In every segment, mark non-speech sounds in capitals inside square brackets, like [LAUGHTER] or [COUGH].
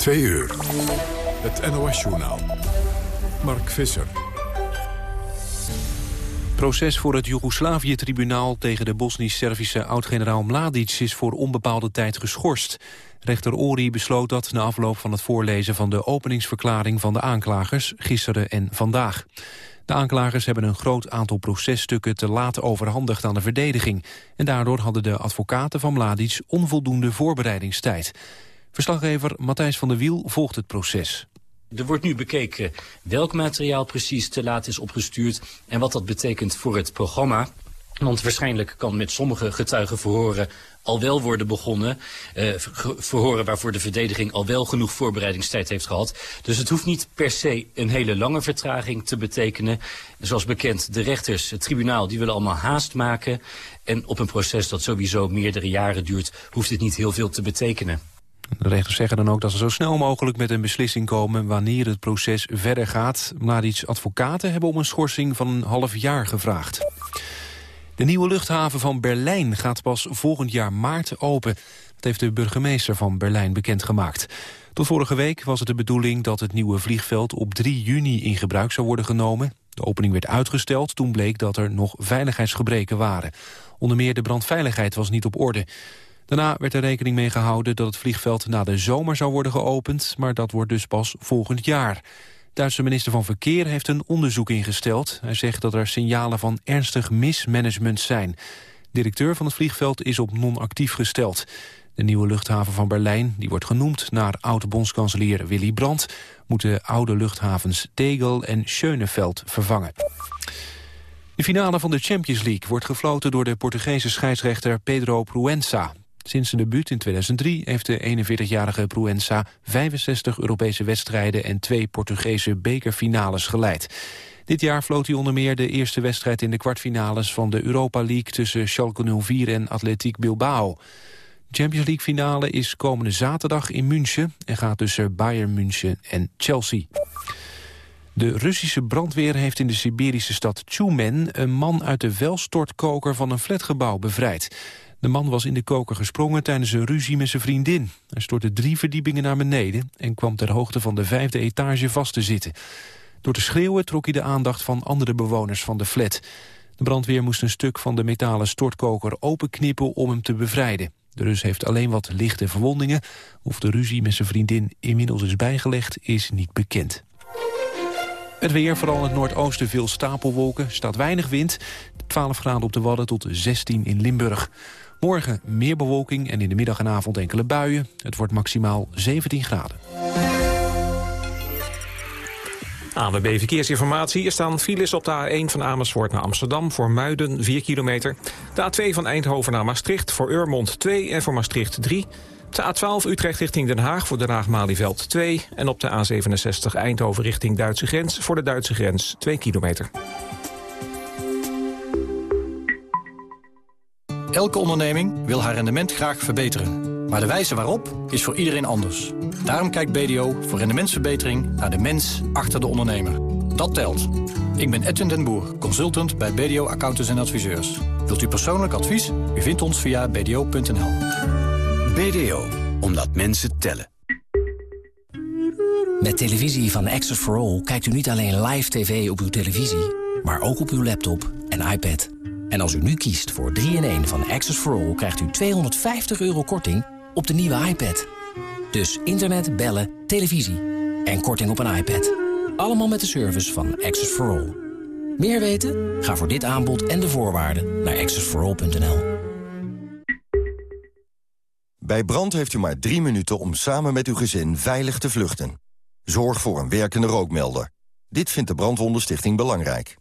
Twee uur. Het NOS-journaal. Mark Visser. Proces voor het Joegoslavië-tribunaal tegen de Bosnisch-Servische oud-generaal Mladic is voor onbepaalde tijd geschorst. Rechter Ori besloot dat na afloop van het voorlezen van de openingsverklaring van de aanklagers gisteren en vandaag. De aanklagers hebben een groot aantal processtukken te laat overhandigd aan de verdediging. En daardoor hadden de advocaten van Mladic onvoldoende voorbereidingstijd. Verslaggever Matthijs van der Wiel volgt het proces. Er wordt nu bekeken welk materiaal precies te laat is opgestuurd en wat dat betekent voor het programma. Want waarschijnlijk kan met sommige getuigenverhoren al wel worden begonnen. Uh, verhoren waarvoor de verdediging al wel genoeg voorbereidingstijd heeft gehad. Dus het hoeft niet per se een hele lange vertraging te betekenen. Zoals bekend, de rechters, het tribunaal, die willen allemaal haast maken. En op een proces dat sowieso meerdere jaren duurt, hoeft dit niet heel veel te betekenen. De rechters zeggen dan ook dat ze zo snel mogelijk met een beslissing komen wanneer het proces verder gaat. Mladic advocaten hebben om een schorsing van een half jaar gevraagd. De nieuwe luchthaven van Berlijn gaat pas volgend jaar maart open. Dat heeft de burgemeester van Berlijn bekendgemaakt. Tot vorige week was het de bedoeling dat het nieuwe vliegveld op 3 juni in gebruik zou worden genomen. De opening werd uitgesteld toen bleek dat er nog veiligheidsgebreken waren. Onder meer de brandveiligheid was niet op orde. Daarna werd er rekening mee gehouden dat het vliegveld na de zomer zou worden geopend, maar dat wordt dus pas volgend jaar. Duitse minister van Verkeer heeft een onderzoek ingesteld. Hij zegt dat er signalen van ernstig mismanagement zijn. Directeur van het vliegveld is op non-actief gesteld. De nieuwe luchthaven van Berlijn, die wordt genoemd naar oud-bondskanselier Willy Brandt... moet de oude luchthavens Tegel en Schöneveld vervangen. De finale van de Champions League wordt gefloten door de Portugese scheidsrechter Pedro Pruensa. Sinds zijn debuut in 2003 heeft de 41-jarige Proenza 65 Europese wedstrijden en twee Portugese bekerfinales geleid. Dit jaar floot hij onder meer de eerste wedstrijd in de kwartfinales van de Europa League tussen Schalke 04 en Atletiek Bilbao. Champions League finale is komende zaterdag in München en gaat tussen Bayern München en Chelsea. De Russische brandweer heeft in de Siberische stad Tjumen een man uit de welstortkoker van een flatgebouw bevrijd. De man was in de koker gesprongen tijdens een ruzie met zijn vriendin. Hij stortte drie verdiepingen naar beneden... en kwam ter hoogte van de vijfde etage vast te zitten. Door te schreeuwen trok hij de aandacht van andere bewoners van de flat. De brandweer moest een stuk van de metalen stortkoker openknippen om hem te bevrijden. De Rus heeft alleen wat lichte verwondingen. Of de ruzie met zijn vriendin inmiddels is bijgelegd, is niet bekend. Het weer, vooral in het noordoosten veel stapelwolken, staat weinig wind. 12 graden op de Wadden tot 16 in Limburg. Morgen meer bewolking en in de middag en avond enkele buien. Het wordt maximaal 17 graden. ANWB Verkeersinformatie. Er staan files op de A1 van Amersfoort naar Amsterdam... voor Muiden 4 kilometer. De A2 van Eindhoven naar Maastricht voor Urmond 2 en voor Maastricht 3. De A12 Utrecht richting Den Haag voor Den Haag-Malieveld 2. En op de A67 Eindhoven richting Duitse grens voor de Duitse grens 2 kilometer. Elke onderneming wil haar rendement graag verbeteren. Maar de wijze waarop is voor iedereen anders. Daarom kijkt BDO voor rendementsverbetering naar de mens achter de ondernemer. Dat telt. Ik ben Edwin den Boer, consultant bij BDO Accountants en Adviseurs. Wilt u persoonlijk advies? U vindt ons via bdo.nl. BDO, omdat mensen tellen. Met televisie van Access for All kijkt u niet alleen live tv op uw televisie... maar ook op uw laptop en iPad... En als u nu kiest voor 3-in-1 van Access for All... krijgt u 250 euro korting op de nieuwe iPad. Dus internet, bellen, televisie en korting op een iPad. Allemaal met de service van Access for All. Meer weten? Ga voor dit aanbod en de voorwaarden naar accessforall.nl. Bij brand heeft u maar drie minuten om samen met uw gezin veilig te vluchten. Zorg voor een werkende rookmelder. Dit vindt de Brandwondenstichting belangrijk.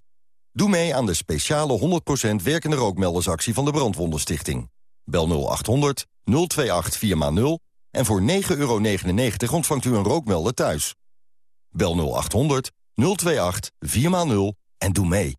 Doe mee aan de speciale 100% werkende rookmeldersactie van de Brandwondenstichting. Bel 0800 028 4x0 en voor 9,99 euro ontvangt u een rookmelder thuis. Bel 0800 028 4x0 en doe mee.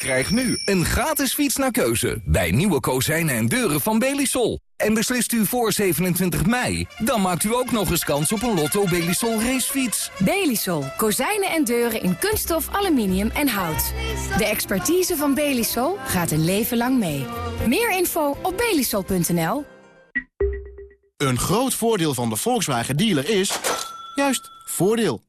Krijg nu een gratis fiets naar keuze bij nieuwe kozijnen en deuren van Belisol. En beslist u voor 27 mei, dan maakt u ook nog eens kans op een Lotto Belisol racefiets. Belisol. Kozijnen en deuren in kunststof, aluminium en hout. De expertise van Belisol gaat een leven lang mee. Meer info op belisol.nl. Een groot voordeel van de Volkswagen dealer is... juist, voordeel.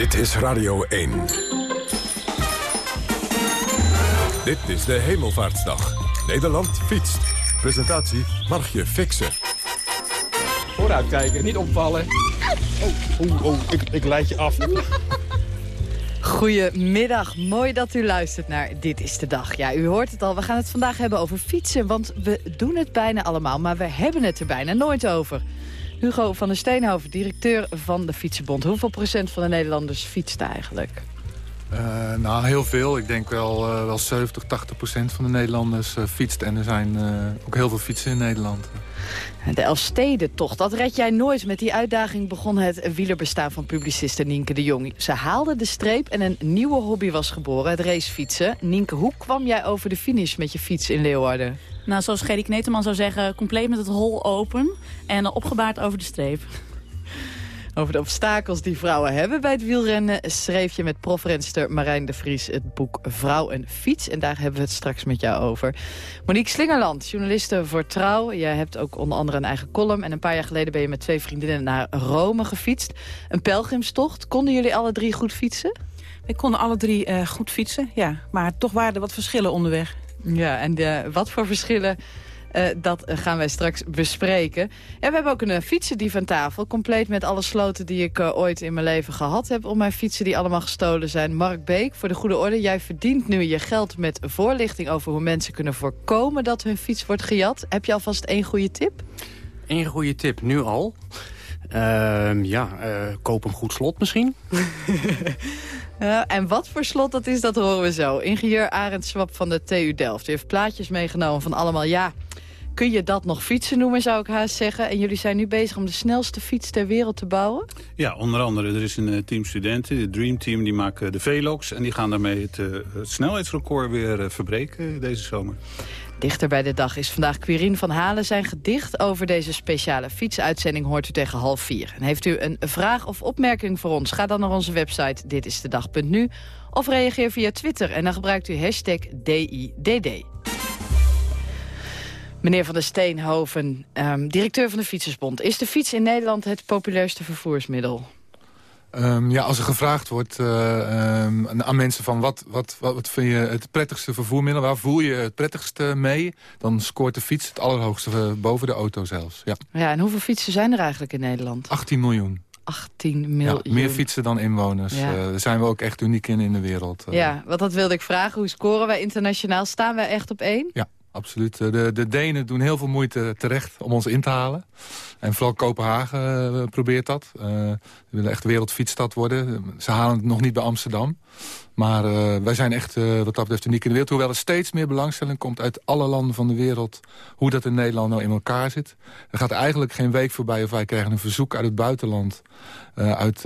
Dit is Radio 1. Dit is de Hemelvaartsdag. Nederland fietst. Presentatie Margje Fixen. Vooruitkijken, niet opvallen. Oh, oh, oh ik, ik leid je af. Goedemiddag, mooi dat u luistert naar Dit is de Dag. Ja, u hoort het al, we gaan het vandaag hebben over fietsen. Want we doen het bijna allemaal, maar we hebben het er bijna nooit over. Hugo van der Steenhoven, directeur van de Fietsenbond. Hoeveel procent van de Nederlanders fietst eigenlijk? Uh, nou, heel veel. Ik denk wel, uh, wel 70, 80 procent van de Nederlanders uh, fietst. En er zijn ook heel veel fietsen in Nederland. De Elfstedentocht, dat red jij nooit. Met die uitdaging begon het wielerbestaan van publiciste Nienke de Jong. Ze haalde de streep en een nieuwe hobby was geboren, het racefietsen. Nienke, hoe kwam jij over de finish met je fiets in Leeuwarden? Nou, zoals Gerry Kneteman zou zeggen, compleet met het hol open en opgebaard over de streep. Over de obstakels die vrouwen hebben bij het wielrennen... schreef je met profrenster Marijn de Vries het boek Vrouw en Fiets. En daar hebben we het straks met jou over. Monique Slingerland, journaliste voor Trouw. Jij hebt ook onder andere een eigen column. En een paar jaar geleden ben je met twee vriendinnen naar Rome gefietst. Een pelgrimstocht. Konden jullie alle drie goed fietsen? We konden alle drie uh, goed fietsen, ja. Maar toch waren er wat verschillen onderweg. Ja, en de, wat voor verschillen uh, dat gaan wij straks bespreken. Ja, we hebben ook een fietsendief aan tafel. Compleet met alle sloten die ik uh, ooit in mijn leven gehad heb... om mijn fietsen die allemaal gestolen zijn. Mark Beek, voor de goede orde. Jij verdient nu je geld met voorlichting over hoe mensen kunnen voorkomen... dat hun fiets wordt gejat. Heb je alvast één goede tip? Eén goede tip, nu al. Uh, ja, koop een goed slot misschien. [LAUGHS] En wat voor slot dat is, dat horen we zo. Ingenieur Arend Swap van de TU Delft. Heeft plaatjes meegenomen van allemaal, ja... Kun je dat nog fietsen noemen, zou ik haast zeggen. En jullie zijn nu bezig om de snelste fiets ter wereld te bouwen? Ja, onder andere. Er is een uh, team studenten, het Dream Team, die maken de Velox. En die gaan daarmee het, het snelheidsrecord weer uh, verbreken deze zomer. Dichter bij de dag is vandaag Quirin van Halen. Zijn gedicht over deze speciale fietsuitzending hoort u tegen half vier. En heeft u een vraag of opmerking voor ons? Ga dan naar onze website ditistedag.nu of reageer via Twitter en dan gebruikt u hashtag DIDD. Meneer Van der Steenhoven, um, directeur van de Fietsersbond. Is de fiets in Nederland het populairste vervoersmiddel? Um, ja, als er gevraagd wordt uh, um, aan mensen van wat, wat, wat, wat, vind je het prettigste vervoermiddel, waar voel je het prettigste mee, dan scoort de fiets het allerhoogste uh, boven de auto zelfs. Ja. ja, en hoeveel fietsen zijn er eigenlijk in Nederland? 18 miljoen. 18 miljoen. Ja, meer fietsen dan inwoners. Ja. Uh, daar zijn we ook echt uniek in in de wereld. Ja, want dat wilde ik vragen. Hoe scoren wij internationaal? Staan wij echt op één? Ja, absoluut. De, de Denen doen heel veel moeite terecht om ons in te halen. En vooral Kopenhagen uh, probeert dat. Uh, we willen echt wereldfietsstad worden. Ze halen het nog niet bij Amsterdam. Maar uh, wij zijn echt wat dat betreft uniek in de wereld. Hoewel er steeds meer belangstelling komt uit alle landen van de wereld... hoe dat in Nederland nou in elkaar zit. Er gaat eigenlijk geen week voorbij of wij krijgen een verzoek uit het buitenland. uit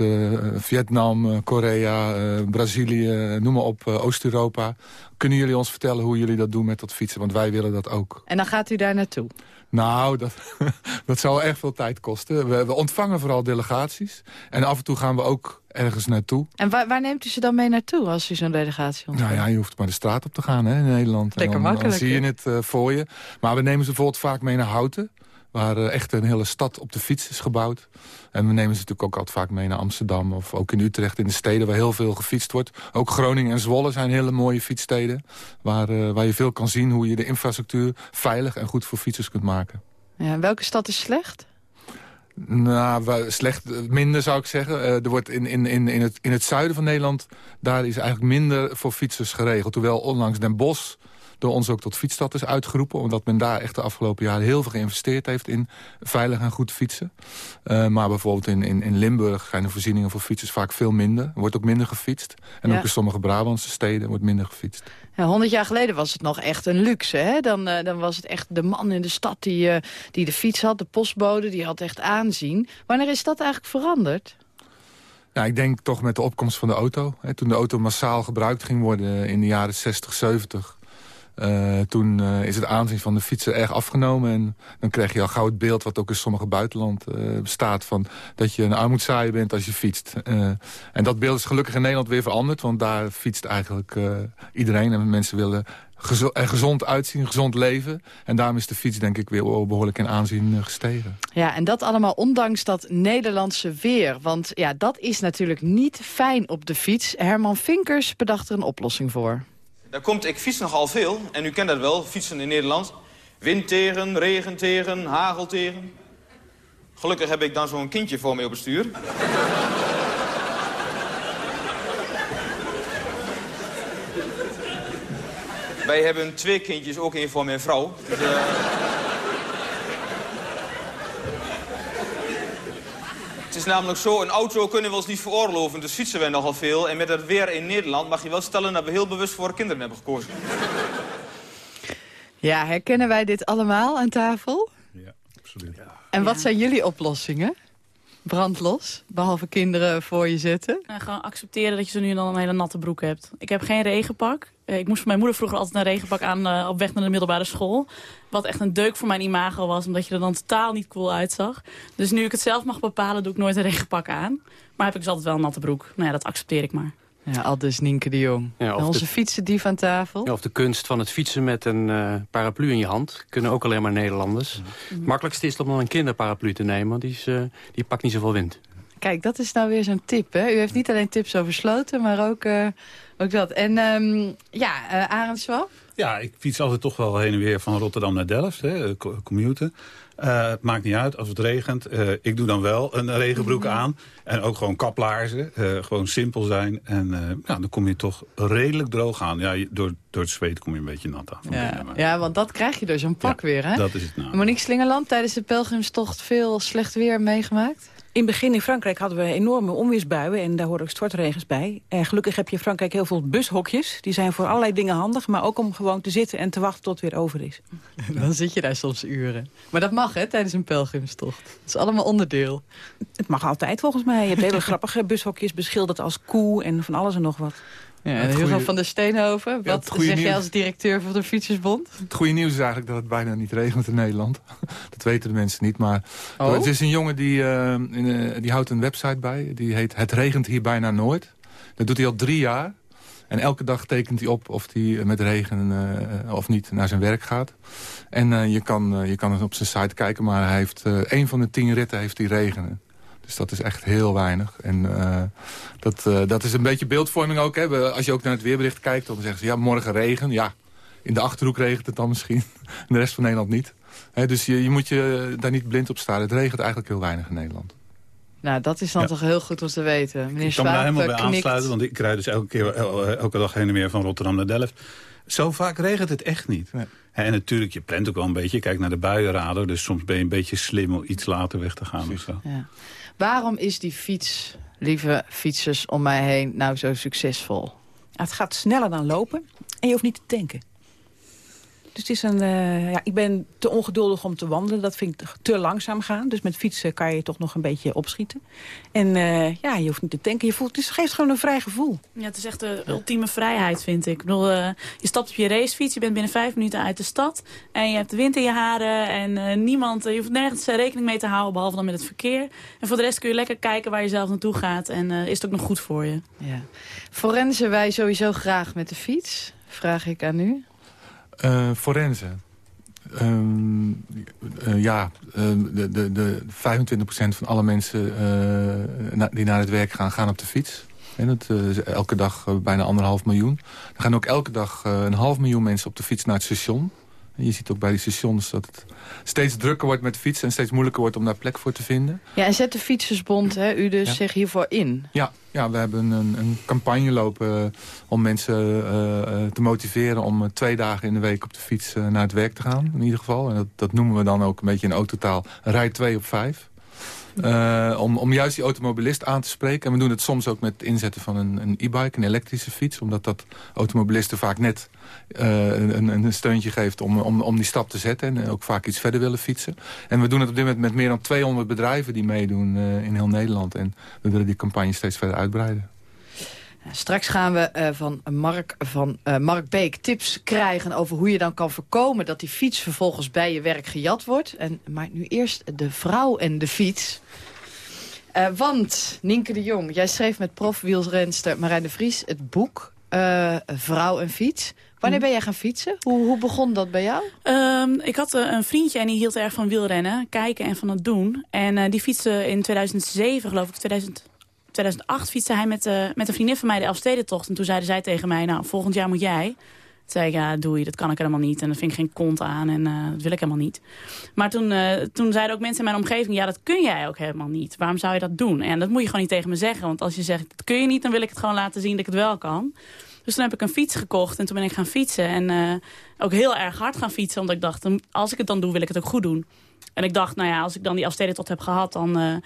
Vietnam, Korea, Brazilië, noem maar op, Oost-Europa. Kunnen jullie ons vertellen hoe jullie dat doen met dat fietsen? Want wij willen dat ook. En dan gaat u daar naartoe? Nou, dat, [LAUGHS] dat zal echt veel tijd kosten. We, we, ontvangen vooral delegaties. En af en toe gaan we ook ergens naartoe. En waar, waar neemt u ze dan mee naartoe als u zo'n delegatie ontvangt? Nou ja, je hoeft maar de straat op te gaan hè, in Nederland. Lekker dan, makkelijk. Dan zie je het uh, voor je. Maar we nemen ze bijvoorbeeld vaak mee naar Houten waar uh, echt een hele stad op de fiets is gebouwd. En we nemen ze natuurlijk ook altijd vaak mee naar Amsterdam... of ook in Utrecht, in de steden waar heel veel gefietst wordt. Ook Groningen en Zwolle zijn hele mooie fietssteden... waar, uh, waar je veel kan zien hoe je de infrastructuur veilig en goed voor fietsers kunt maken. Ja, welke stad is slecht? Nou, slecht, minder zou ik zeggen. Uh, er wordt in, in, in, in, het, in het zuiden van Nederland... daar is eigenlijk minder voor fietsers geregeld. Hoewel onlangs Den Bosch door ons ook tot fietsstad is uitgeroepen. Omdat men daar echt de afgelopen jaren heel veel geïnvesteerd heeft... in veilig en goed fietsen. Uh, maar bijvoorbeeld in, in, in Limburg zijn de voorzieningen voor fietsers vaak veel minder. Er wordt ook minder gefietst. En Ja. ook in sommige Brabantse steden wordt minder gefietst. Ja, 100 jaar geleden was het nog echt een luxe. Hè? Dan, eh, dan was het echt de man in de stad die, eh, die de fiets had, de postbode, die had echt aanzien. Wanneer is dat eigenlijk veranderd? Ja, ik denk toch met de opkomst van de auto. Hè, toen de auto massaal gebruikt ging worden in de jaren 60, 70... eh, toen eh, is het aanzien van de fietser erg afgenomen. En dan krijg je al gauw het beeld wat ook in sommige buitenland eh, bestaat... Van dat je een armoedzaaier bent als je fietst. En dat beeld is gelukkig in Nederland weer veranderd. Want daar fietst eigenlijk iedereen. En mensen willen gezo er gezond uitzien, gezond leven. En daarom is de fiets denk ik weer behoorlijk in aanzien gestegen. Ja, en dat allemaal ondanks dat Nederlandse weer. Want ja, dat is natuurlijk niet fijn op de fiets. Herman Vinkers bedacht er een oplossing voor. Daar komt, ik fiets nogal veel, en u kent dat wel, fietsen in Nederland. Wind tegen, regen tegen, hagel tegen. Gelukkig heb ik dan zo'n kindje voor mij op het stuur. Wij hebben twee kindjes, ook één voor mijn vrouw. Dus, eh, Het is namelijk zo, een auto kunnen we ons niet veroorloven, dus fietsen wij nogal veel. En met het weer in Nederland mag je wel stellen dat we heel bewust voor kinderen hebben gekozen. [LAUGHS] Ja, herkennen wij dit allemaal aan tafel? Absoluut. En wat zijn jullie oplossingen? Brandlos, behalve kinderen voor je zetten? Nou, gewoon accepteren dat je zo nu en dan een hele natte broek hebt. Ik heb geen regenpak. Eh, Ik moest voor mijn moeder vroeger altijd een regenpak aan eh, op weg naar de middelbare school. Wat echt een deuk voor mijn imago was, omdat je er dan totaal niet cool uitzag. Dus nu ik het zelf mag bepalen, doe ik nooit een regenpak aan. Maar heb ik dus altijd wel een natte broek. Nou ja, dat accepteer ik maar. Ja, al dus Nienke de Jong. Ja, onze de- fietsendief aan tafel. Ja, of de kunst van het fietsen met een eh, paraplu in je hand. Kunnen ook alleen maar Nederlanders. Het makkelijkste is om dan een kinderparaplu te nemen. Want die, is, eh, die pakt niet zoveel wind. Kijk, dat is nou weer zo'n tip. Hè? U heeft niet alleen tips over sloten, maar ook, eh, ook dat. En ehm, ja, eh Arend Swap? Ja, ik fiets altijd toch wel heen en weer van Rotterdam naar Delft, hè, co- commuten. Eh, het maakt niet uit als het regent. Eh, ik doe dan wel een regenbroek aan. En ook gewoon kaplaarzen. Eh, gewoon simpel zijn. En ja, dan kom je toch redelijk droog aan. Ja, door, door het zweet kom je een beetje nat aan. Ja, binnen, ja, want dat krijg je door zo'n pak weer, hè? Dat is het nou. Monique Slingerland, tijdens de pelgrimstocht veel slecht weer meegemaakt? In het begin in Frankrijk hadden we enorme onweersbuien en daar horen ook stortregens bij. En gelukkig heb je in Frankrijk heel veel bushokjes. Die zijn voor allerlei dingen handig, maar ook om gewoon te zitten en te wachten tot het weer over is. [LAUGHS] Dan zit je daar soms uren. Maar dat mag, hè, tijdens een pelgrimstocht. Dat is allemaal onderdeel. Het mag altijd volgens mij. Je hebt hele [LAUGHS] grappige bushokjes beschilderd als koe en van alles en nog wat. Ja, goede- van der Steenhoven, wat zeg jij als directeur van de Fietsersbond? Het goede nieuws is eigenlijk dat het bijna niet regent in Nederland. [LAUGHS] dat weten de mensen niet. Maar Oh? het is een jongen die, eh, in, eh, die houdt een website bij. Die heet Het regent hier bijna nooit. Dat doet hij al drie jaar. En elke dag tekent hij op of hij met regen eh, of niet naar zijn werk gaat. En eh, je, kan, eh, je kan op zijn site kijken, maar hij heeft eh één van de tien ritten heeft hij regenen. Dus dat is echt heel weinig. En eh, dat, eh, dat is een beetje beeldvorming ook. Hè. We- Als je ook naar het weerbericht kijkt, dan zeggen ze... ja, morgen regen. Ja, in de Achterhoek regent het dan misschien. [LAUGHS] In de rest van Nederland niet. Hè, dus je, je moet je daar niet blind op staan. Het regent eigenlijk heel weinig in Nederland. Nou, dat is dan Ja. toch heel goed om te weten. Meneer Ik kan me daar helemaal bij knikt. aansluiten, want ik rijd dus elke, keer, el- elke dag heen en weer van Rotterdam naar Delft. Zo vaak regent het echt niet. En natuurlijk, je plant ook wel een beetje. Je kijkt naar de buienradar, dus soms ben je een beetje slim om iets later weg te gaan. Of zo. Ja. Waarom is die fiets, lieve fietsers om mij heen, nou zo succesvol? Het gaat sneller dan lopen en je hoeft niet te tanken. Dus het is een, eh, ja, ik ben te ongeduldig om te wandelen. Dat vind ik te langzaam gaan. Dus met fietsen kan je toch nog een beetje opschieten. En eh, ja, je hoeft niet te tanken. Je voelt, het geeft gewoon een vrij gevoel. Ja, het is echt de ultieme vrijheid, vind ik. Ik bedoel, eh, je stapt op je racefiets, je bent binnen vijf minuten uit de stad... en je hebt de wind in je haren en eh, niemand... je hoeft nergens rekening mee te houden, behalve dan met het verkeer. En voor de rest kun je lekker kijken waar je zelf naartoe gaat... en eh, is het ook nog goed voor je. Ja. Forensen wij sowieso graag met de fiets? Vraag ik aan u. Eh forense. Ehm, eh, ja, ehm, de, de, de 25% van alle mensen eh, die naar het werk gaan, gaan op de fiets. En dat is elke dag bijna anderhalf miljoen. Er gaan ook elke dag een half miljoen mensen op de fiets naar het station. Je ziet ook bij die stations dat het steeds drukker wordt met fietsen... en steeds moeilijker wordt om daar plek voor te vinden. Ja, en zet de Fietsersbond hè, u dus zich hiervoor in? Ja, ja we hebben een, een campagne lopen eh, om mensen uh, te motiveren... om twee dagen in de week op de fiets naar het werk te gaan, in ieder geval. En dat, dat noemen we dan ook een beetje in autotaal rij 2 op 5. Uh, om, om juist die automobilist aan te spreken. En we doen het soms ook met inzetten van een e-bike, een, elektrische fiets. Omdat dat automobilisten vaak net uh, een, een, steuntje geeft om, om, om die stap te zetten. En ook vaak iets verder willen fietsen. En we doen het op dit moment met meer dan 200 bedrijven die meedoen uh, in heel Nederland. En we willen die campagne steeds verder uitbreiden. Straks gaan we uh, van, Mark, van uh, Mark Beek tips krijgen over hoe je dan kan voorkomen... dat die fiets vervolgens bij je werk gejat wordt. En, maar nu eerst de vrouw en de fiets. Uh, want, Nienke de Jong, jij schreef met profwielrenster Marijn de Vries... het boek Vrouw en Fiets. Wanneer ben jij gaan fietsen? Hoe, hoe begon dat bij jou? Um, ik had een vriendje en die hield erg van wielrennen. Kijken en van het doen. En die fietste in 2007, geloof ik, 2000... 2008 fietste hij met, uh, met een vriendin van mij de Elfstedentocht. En toen zeiden zij tegen mij, nou, volgend jaar moet jij. Toen zei ik, ja, doe je, dat kan ik helemaal niet. En dat vind ik geen kont aan en uh, dat wil ik helemaal niet. Maar toen, uh, toen zeiden ook mensen in mijn omgeving, ja, dat kun jij ook helemaal niet. Waarom zou je dat doen? En dat moet je gewoon niet tegen me zeggen. Want als je zegt, dat kun je niet, dan wil ik het gewoon laten zien dat ik het wel kan. Dus toen heb ik een fiets gekocht en toen ben ik gaan fietsen. En ook heel erg hard gaan fietsen, omdat ik dacht, als ik het dan doe, wil ik het ook goed doen. En ik dacht, nou ja, als ik dan die afsteden heb gehad... dan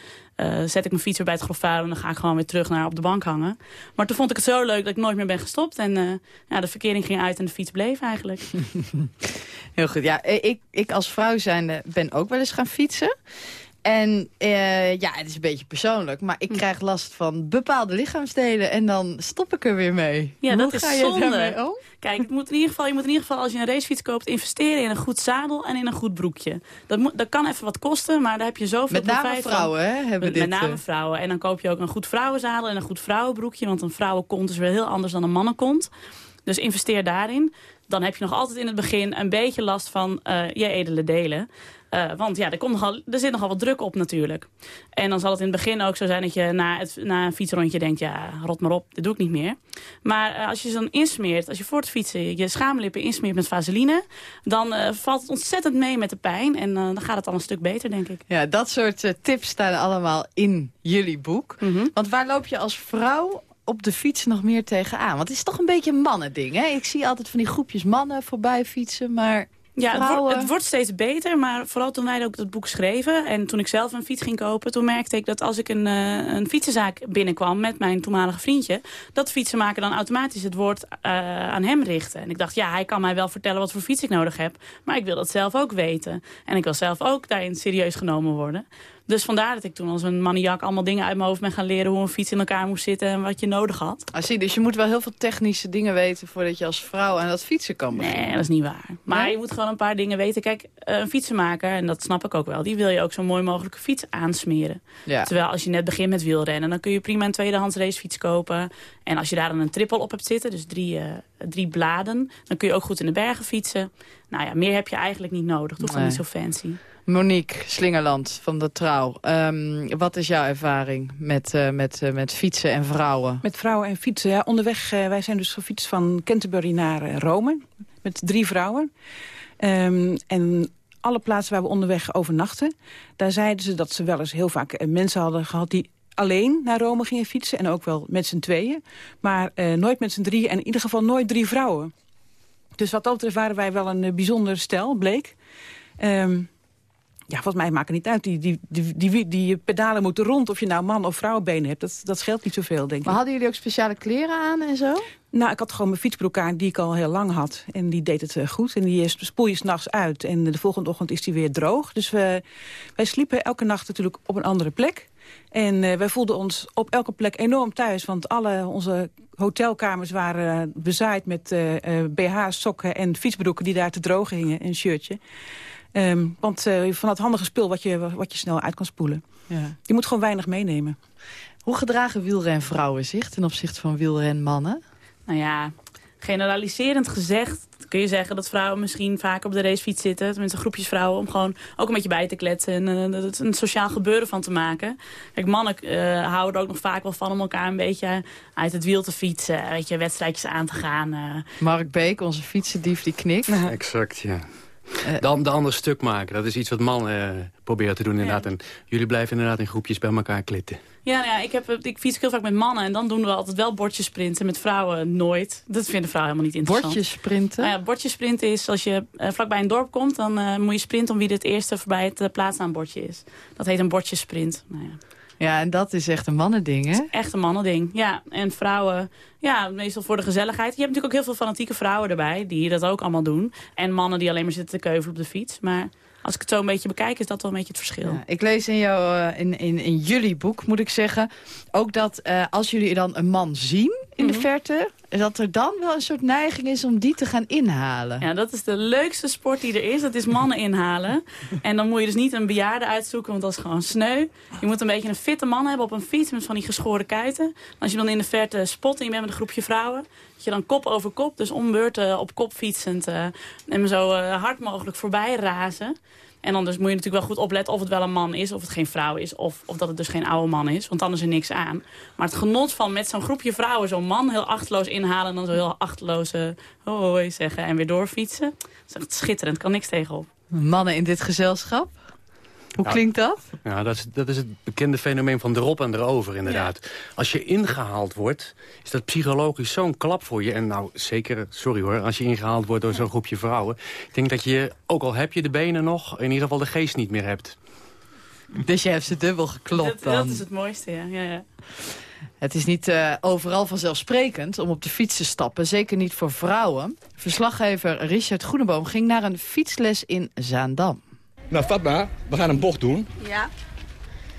zet ik mijn fiets weer bij het grofvuil... en dan ga ik gewoon weer terug naar op de bank hangen. Maar toen vond ik het zo leuk dat ik nooit meer ben gestopt. En uh, ja, de verkering ging uit en de fiets bleef eigenlijk. [LAUGHS] Heel goed. Ja, ik, ik als vrouw zijnde ben ook wel eens gaan fietsen. En uh, ja, het is een beetje persoonlijk, maar ik krijg last van bepaalde lichaamsdelen en dan stop ik er weer mee. Ja, Hoe dat is zonde. Kijk, het moet in ieder geval, je moet in ieder geval als je een racefiets koopt investeren in een goed zadel en in een goed broekje. Dat, moet, dat kan even wat kosten, maar daar heb je zoveel Met name vrouwen, hè, hebben met, dit, met name eh. vrouwen. En dan koop je ook een goed vrouwenzadel en een goed vrouwenbroekje, want een vrouwenkont is weer heel anders dan een mannenkont. Dus investeer daarin. Dan heb je nog altijd in het begin een beetje last van uh, je edele delen. Uh, want ja, er, komt nogal, er zit nogal wat druk op natuurlijk. En dan zal het in het begin ook zo zijn dat je na, het, na een fietsrondje denkt... ja, rot maar op, dit doe ik niet meer. Maar uh, als je ze dan insmeert, als je voor het fietsen je schaamlippen insmeert met vaseline... dan uh, valt het ontzettend mee met de pijn en dan gaat het al een stuk beter, denk ik. Ja, dat soort tips staan allemaal in jullie boek. Mhm. Mm -hmm. Want waar loop je als vrouw op de fiets nog meer tegenaan? Want het is toch een beetje een mannending, hè? Ik zie altijd van die groepjes mannen voorbij fietsen, maar... Ja, het wordt, het wordt, steeds beter, maar vooral toen wij ook dat boek schreven... en toen ik zelf een fiets ging kopen, toen merkte ik dat als ik een, uh, een fietsenzaak binnenkwam... met mijn toenmalige vriendje, dat fietsenmaker dan automatisch het woord uh, aan hem richtte. En ik dacht, ja, hij kan mij wel vertellen wat voor fiets ik nodig heb... maar ik wil dat zelf ook weten. En ik wil zelf ook daarin serieus genomen worden... Dus vandaar dat ik toen als een maniak allemaal dingen uit mijn hoofd ben gaan leren... hoe een fiets in elkaar moest zitten en wat je nodig had. Ah, zie, dus je moet wel heel veel technische dingen weten... voordat je als vrouw aan dat fietsen kan beginnen. Nee, dat is niet waar. Maar je moet gewoon een paar dingen weten. Kijk, een fietsenmaker, en dat snap ik ook wel... die wil je ook zo mooi mogelijke fiets aansmeren. Ja. Terwijl als je net begint met wielrennen... dan kun je prima een tweedehands racefiets kopen. En als je daar dan een triple op hebt zitten... dus drie, uh, drie bladen... dan kun je ook goed in de bergen fietsen. Nou ja, meer heb je eigenlijk niet nodig. Dat is nee. niet zo fancy. Monique Slingerland van de Trouw. Um, wat is jouw ervaring met, uh, met, uh, met fietsen en vrouwen? Met vrouwen en fietsen. Ja, onderweg, uh, wij zijn dus gefietst van Canterbury naar Rome. Met drie vrouwen. Um, en alle plaatsen waar we onderweg overnachten... daar zeiden ze dat ze wel eens heel vaak mensen hadden gehad... die alleen naar Rome gingen fietsen. En ook wel met z'n tweeën. Maar nooit met z'n drieën. En in ieder geval nooit drie vrouwen. Dus wat dat betreft waren wij wel een bijzonder stel, bleek. Um, ja, volgens mij maakt het niet uit. Die, die, die, die, die pedalen moeten rond. Of je nou man- of vrouwenbenen hebt. Dat, dat scheelt niet zoveel, denk ik. Maar hadden jullie ook speciale kleren aan en zo? Nou, ik had gewoon mijn fietsbroek aan die ik al heel lang had. En die deed het uh, goed. En die spoel je s'nachts uit. En de volgende ochtend is die weer droog. Dus we, wij sliepen elke nacht natuurlijk op een andere plek. En uh, wij voelden ons op elke plek enorm thuis. Want alle onze hotelkamers waren uh, bezaaid met BH's, sokken en fietsbroeken... die daar te drogen hingen, en een shirtje. Um, want uh, van dat handige spul wat je, wat je snel uit kan spoelen. Ja. Je moet gewoon weinig meenemen. Hoe gedragen wielrenvrouwen zich ten opzichte van wielrenmannen? Nou ja, generaliserend gezegd kun je zeggen dat vrouwen misschien vaak op de racefiets zitten. Tenminste groepjes vrouwen om gewoon ook een beetje bij te kletsen. En uh, er een sociaal gebeuren van te maken. Kijk, mannen uh, houden er ook nog vaak wel van om elkaar een beetje uit het wiel te fietsen. Weet je, wedstrijdjes aan te gaan. Uh. Mark Beek, onze fietsendief, die knikt. Exact, ja. Dan de andere stuk maken, dat is iets wat mannen uh, proberen te doen inderdaad. En jullie blijven inderdaad in groepjes bij elkaar klitten. Ja, nou ja ik, heb, ik fiets heel vaak met mannen en dan doen we altijd wel bordjes sprinten. Met vrouwen nooit. Dat vinden vrouwen helemaal niet interessant. Bordjes sprinten? Nou ja, bordjes sprinten is als je uh, vlakbij een dorp komt... dan uh, moet je sprinten om wie het eerste voorbij het uh, plaatsnaambordje is. Dat heet een bordjessprint. Nou ja. Ja, en dat is echt een mannending, hè? Echt een mannending, ja. En vrouwen, ja, meestal voor de gezelligheid. Je hebt natuurlijk ook heel veel fanatieke vrouwen erbij... die dat ook allemaal doen. En mannen die alleen maar zitten te keuvelen op de fiets. Maar als ik het zo een beetje bekijk, is dat wel een beetje het verschil. Ja, ik lees in, jou, in, in, in jullie boek, moet ik zeggen... ook dat uh, als jullie dan een man zien in de verte... dat er dan wel een soort neiging is om die te gaan inhalen. Ja, dat is de leukste sport die er is. Dat is mannen [LAUGHS] inhalen. en dan moet je dus niet een bejaarde uitzoeken, want dat is gewoon sneu. Je moet een beetje een fitte man hebben op een fiets met van die geschoren kuiten. Als je dan in de verte spot en je bent met een groepje vrouwen... dat je dan kop over kop, dus om beurten op kop fietsend... Uh, en zo uh, hard mogelijk voorbij razen... En dan dus moet je natuurlijk wel goed opletten of het wel een man is, of het geen vrouw is, of, of dat het dus geen oude man is, want dan is er niks aan. Maar het genot van met zo'n groepje vrouwen zo'n man heel achteloos inhalen en dan zo heel achteloze hoi zeggen en weer doorfietsen, dat is echt schitterend, kan niks tegenop. Mannen in dit gezelschap? Hoe Ja. klinkt dat? Ja, dat is, dat is het bekende fenomeen van erop en erover inderdaad. Als je ingehaald wordt, is dat psychologisch zo'n klap voor je. En nou, zeker, sorry hoor, als je ingehaald wordt door zo'n groepje vrouwen. Ik denk dat je, ook al heb je de benen nog, in ieder geval de geest niet meer hebt. Dus je hebt ze dubbel geklopt Dat, dan. dat is het mooiste, ja. ja, ja. Het is niet eh, overal vanzelfsprekend om op de fiets te stappen. Zeker niet voor vrouwen. Verslaggever Richard Groeneboom ging naar een fietsles in Zaandam. Nou, Fatma, we gaan een bocht doen. Ja.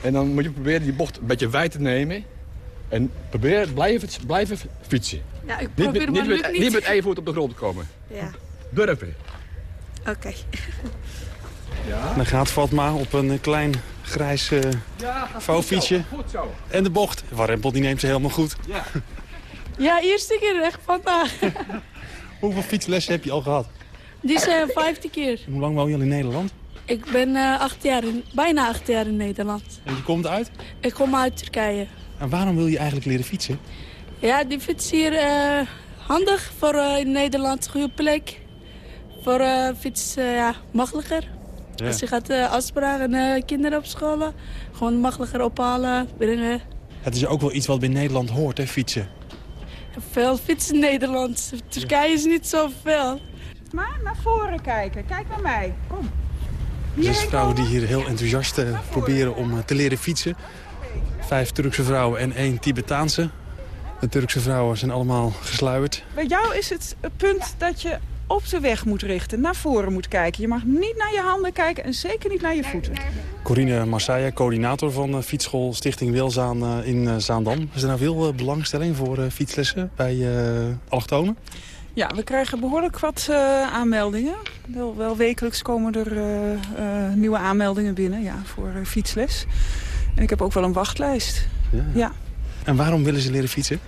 En dan moet je proberen die bocht een beetje wijd te nemen. En probeer blijven, blijven fietsen. Ja, ik Niet probeer met, niet, lukt met, niet. niet met één voet op de grond te komen. Ja, Durven. oké. Dan gaat Fatma op een klein grijs eh vouwfietsje. Goed zo. En de bocht. Warempel die neemt ze helemaal goed. Ja. [LAUGHS] Ja, eerste keer echt vandaag. [LAUGHS] Hoeveel fietslessen heb je al gehad? Dit is uh, vijfde keer. En hoe lang woon je al in Nederland? Ik ben eh, acht jaar in, bijna acht jaar in Nederland. En je komt uit? Ik kom uit Turkije. En waarom wil je eigenlijk leren fietsen? Ja, die fiets hier eh, handig voor eh, in Nederland. Goede plek. Voor eh fiets ja, makkelijker. Ja. Als je gaat eh, afspraken en eh, kinderen op school. Gewoon makkelijker ophalen, brengen. Het is ook wel iets wat bij Nederland hoort, hè, fietsen. Veel fietsen in Nederland. Turkije is niet zoveel. Maar naar voren kijken. Kijk naar mij. Kom. Zes vrouwen die hier heel enthousiast eh, proberen om eh, te leren fietsen. Vijf Turkse vrouwen en één Tibetaanse. De Turkse vrouwen zijn allemaal gesluierd. Bij jou is het het punt dat je op de weg moet richten. Naar voren moet kijken. Je mag niet naar je handen kijken en zeker niet naar je voeten. Corine Marsaya, coördinator van eh, fietsschool Stichting Wilzaan in Zaandam. Is er nou veel belangstelling voor fietslessen bij allochtonen? Ja, we krijgen behoorlijk wat eh, aanmeldingen. Wel, wel wekelijks komen er eh, eh, nieuwe aanmeldingen binnen ja, voor fietsles. En ik heb ook wel een wachtlijst. Ja. En waarom willen ze leren fietsen?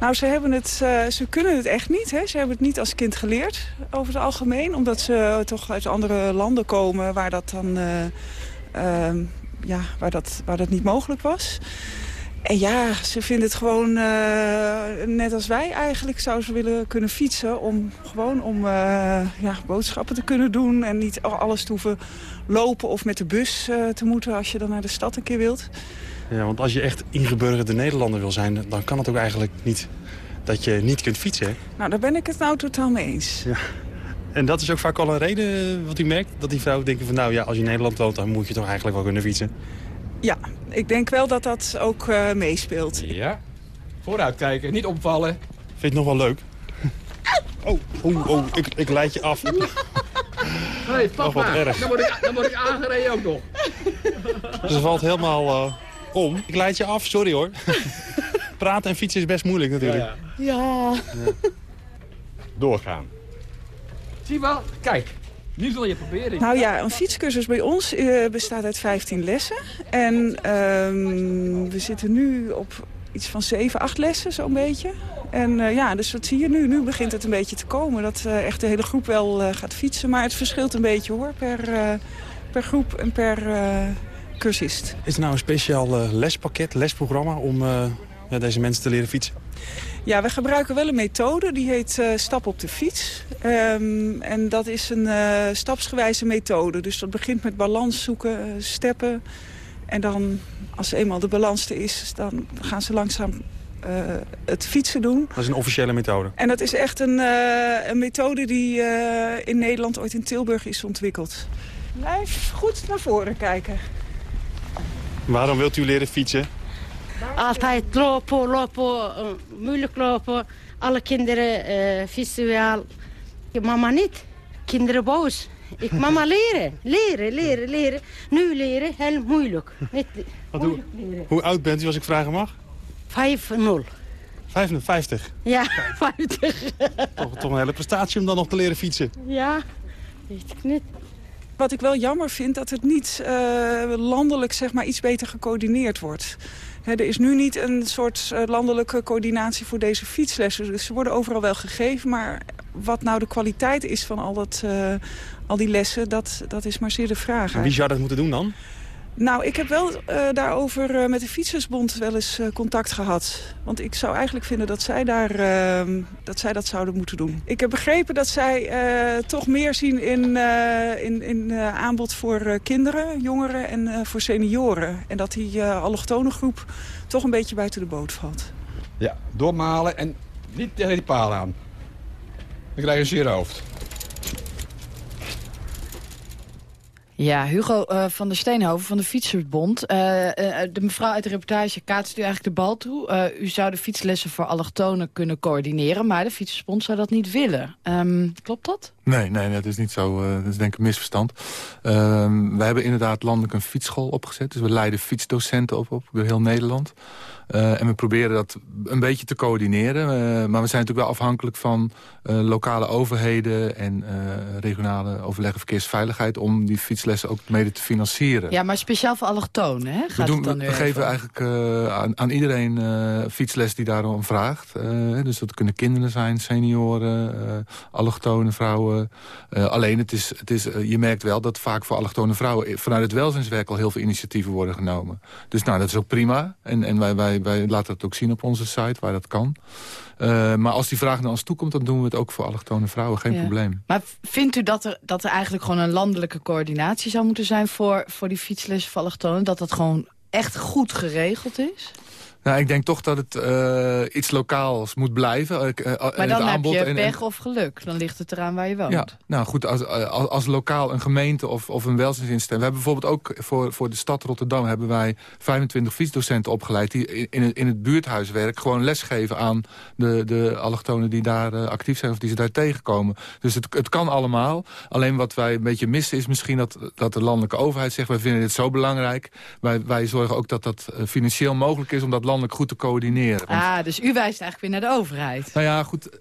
Nou, ze, hebben het, ze kunnen het echt niet. Hè. Ze hebben het niet als kind geleerd, over het algemeen. Omdat ze toch uit andere landen komen waar dat dan... eh, ehm, ja, waar dat, waar dat niet mogelijk was. En ja, ze vinden het gewoon, eh, net als wij eigenlijk, zouden ze willen kunnen fietsen. Om gewoon om eh, ja, boodschappen te kunnen doen. En niet al- alles te hoeven lopen of met de bus eh, te moeten als je dan naar de stad een keer wilt. Ja, want als je echt ingeburgerde Nederlander wil zijn... dan kan het ook eigenlijk niet dat je niet kunt fietsen. hè? Nou, daar ben ik het nou totaal mee eens. Ja. En dat is ook vaak al een reden wat u merkt? Dat die vrouwen denken van nou ja, als je in Nederland woont... dan moet je toch eigenlijk wel kunnen fietsen. Ja, ik denk wel dat dat ook eh, meespeelt. Ja. Vooruit kijken, niet opvallen. Vind je het nog wel leuk? Oh, oh, oh ik, ik leid je af. Hey, Nog wat erg. Dan word, ik, dan word ik aangereden ook nog. Dus het valt helemaal eh, om. Ik leid je af, sorry hoor. [LAUGHS] Praten en fietsen is best moeilijk natuurlijk. Ja. Doorgaan. Zie je wel? Kijk, nu zul je proberen. Nou ja, een fietscursus bij ons eh, bestaat uit 15 lessen. En ehm, we zitten nu op iets van 7, 8 lessen, zo'n beetje. En eh, ja, dus wat zie je nu? Nu begint het een beetje te komen dat eh, echt de hele groep wel eh, gaat fietsen. Maar het verschilt een beetje hoor, per, eh, per groep en per eh, cursist. Is er nou een speciaal eh, lespakket, lesprogramma om, eh, ja, deze mensen te leren fietsen? Ja, we gebruiken wel een methode, die heet uh, Stap op de fiets. Um, en dat is een uh, stapsgewijze methode. Dus dat begint met balans zoeken, uh, steppen. En dan, als eenmaal de balans er is, dan gaan ze langzaam het fietsen doen. Dat is een officiële methode? En dat is echt een, een methode die in Nederland ooit in Tilburg is ontwikkeld. Blijf goed naar voren kijken. Waarom wilt u leren fietsen? Altijd lopen, lopen, uh, moeilijk lopen. Alle kinderen uh, fietsen wel. Mama niet. Kinderen boos. Ik mama [LAUGHS] leren, leren, leren, leren. Nu leren, heel moeilijk. Niet [LAUGHS] hoe, hoe, oud bent u als ik vragen mag? 5-0. 55? Ja, [LAUGHS] 50. toch, toch een hele prestatie om dan nog te leren fietsen. Ja, weet ik niet. Wat ik wel jammer vind, dat het niet uh, landelijk zeg maar, iets beter gecoördineerd wordt. He, er is nu niet een soort uh, landelijke coördinatie voor deze fietslessen. Dus ze worden overal wel gegeven, maar wat nou de kwaliteit is van al, dat, uh, al die lessen, dat, dat is maar zeer de vraag. En wie zou dat moeten doen dan? Nou, ik heb wel uh, daarover uh, met de Fietsersbond wel eens uh, contact gehad. Want ik zou eigenlijk vinden dat zij, daar, ehm, dat, zij dat zouden moeten doen. Ik heb begrepen dat zij toch meer zien in, in, in aanbod voor kinderen, jongeren en voor senioren. En dat die allochtone groep toch een beetje buiten de boot valt. Ja, doormalen en niet tegen die paal aan. Dan krijg je zeer hoofd. Ja, Hugo uh, van der Steenhoven van de Fietsersbond. Uh, uh, de mevrouw uit de reportage kaatst u eigenlijk de bal toe. u zou de fietslessen voor allochtonen kunnen coördineren... maar de Fietsersbond zou dat niet willen. Um, klopt dat? Nee, nee, dat is niet zo. dat is denk ik een misverstand. Ehm, we hebben inderdaad landelijk een fietsschool opgezet. Dus we leiden fietsdocenten op, op door heel Nederland. Uh, en we proberen dat een beetje te coördineren. Uh, maar we zijn natuurlijk wel afhankelijk van uh, lokale overheden... en regionale overleg verkeersveiligheid... om die fietslessen ook mede te financieren. Ja, maar speciaal voor allochtonen, hè? Gaat we, doen, het dan we geven eigenlijk aan, aan, iedereen fietsles die daarom vraagt. dus dat kunnen kinderen zijn, senioren, allochtone vrouwen. Alleen, het is, het is, je merkt wel dat vaak voor allochtone vrouwen... vanuit het welzijnswerk al heel veel initiatieven worden genomen. Dus nou, dat is ook prima. En, en wij, wij wij laten het ook zien op onze site waar dat kan. Uh, maar als die vraag naar ons toekomt, dan doen we het ook voor allochtone vrouwen. Geen ja. probleem. Maar vindt u dat er, dat er eigenlijk gewoon een landelijke coördinatie zou moeten zijn... voor, voor die fietslessen voor allochtonen? Dat dat gewoon echt goed geregeld is? Nou, ik denk toch dat het uh, iets lokaals moet blijven. Uh, maar dan heb je en, pech of geluk. Dan ligt het eraan waar je woont. Ja, nou goed, als, als, als lokaal een gemeente of, of een welzijnsinstelling... We hebben bijvoorbeeld ook voor, voor de stad Rotterdam... hebben wij 25 fietsdocenten opgeleid... die in het, in het buurthuiswerk gewoon lesgeven aan de, de allochtonen... die daar uh, actief zijn of die ze daar tegenkomen. Dus het, het kan allemaal. Alleen wat wij een beetje missen is misschien dat, dat de landelijke overheid zegt... wij vinden dit zo belangrijk. Wij, wij zorgen ook dat dat financieel mogelijk is... om dat landelijk goed te coördineren. Want... Ah, dus u wijst eigenlijk weer naar de overheid. Nou ja, goed,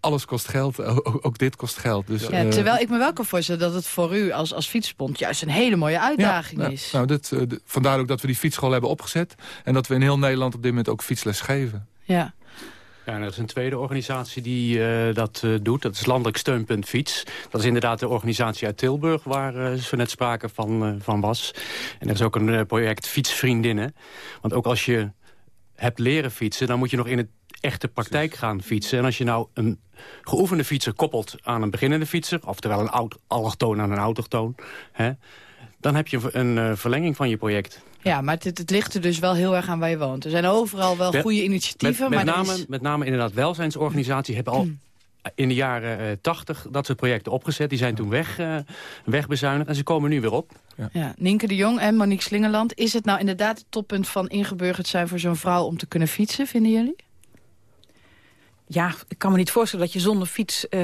alles kost geld. Ook, ook dit kost geld. Dus, ja, uh, terwijl ik me wel kan voorstellen dat het voor u als, als fietsbond... juist een hele mooie uitdaging ja, is. Nou, dit, uh, vandaar ook dat we die fietsschool hebben opgezet. En dat we in heel Nederland op dit moment ook fietsles geven. Ja. Ja, en er is een tweede organisatie die uh, dat uh, doet. Dat is Landelijk Steunpunt Fiets. Dat is inderdaad de organisatie uit Tilburg waar uh, zo net sprake van, van was. En er is ook een project Fietsvriendinnen. Want ook als je hebt leren fietsen... dan moet je nog in het echte praktijk gaan fietsen. En als je nou een geoefende fietser koppelt aan een beginnende fietser... oftewel een oud allochtoon aan een autochtoon... Hè, dan heb je een uh, verlenging van je project. Ja, maar het, het, ligt er dus wel heel erg aan waar je woont. Er zijn overal wel goede initiatieven. Met, met maar name, is... met name inderdaad welzijnsorganisaties hebben al in de jaren uh, 80 dat soort projecten opgezet. Die zijn toen weg, uh, wegbezuinigd en ze komen nu weer op. Ja. ja. Nienke de Jong en Monique Slingerland. Is het nou inderdaad het toppunt van ingeburgerd zijn voor zo'n vrouw om te kunnen fietsen, vinden jullie? Ja, ik kan me niet voorstellen dat je zonder fiets uh,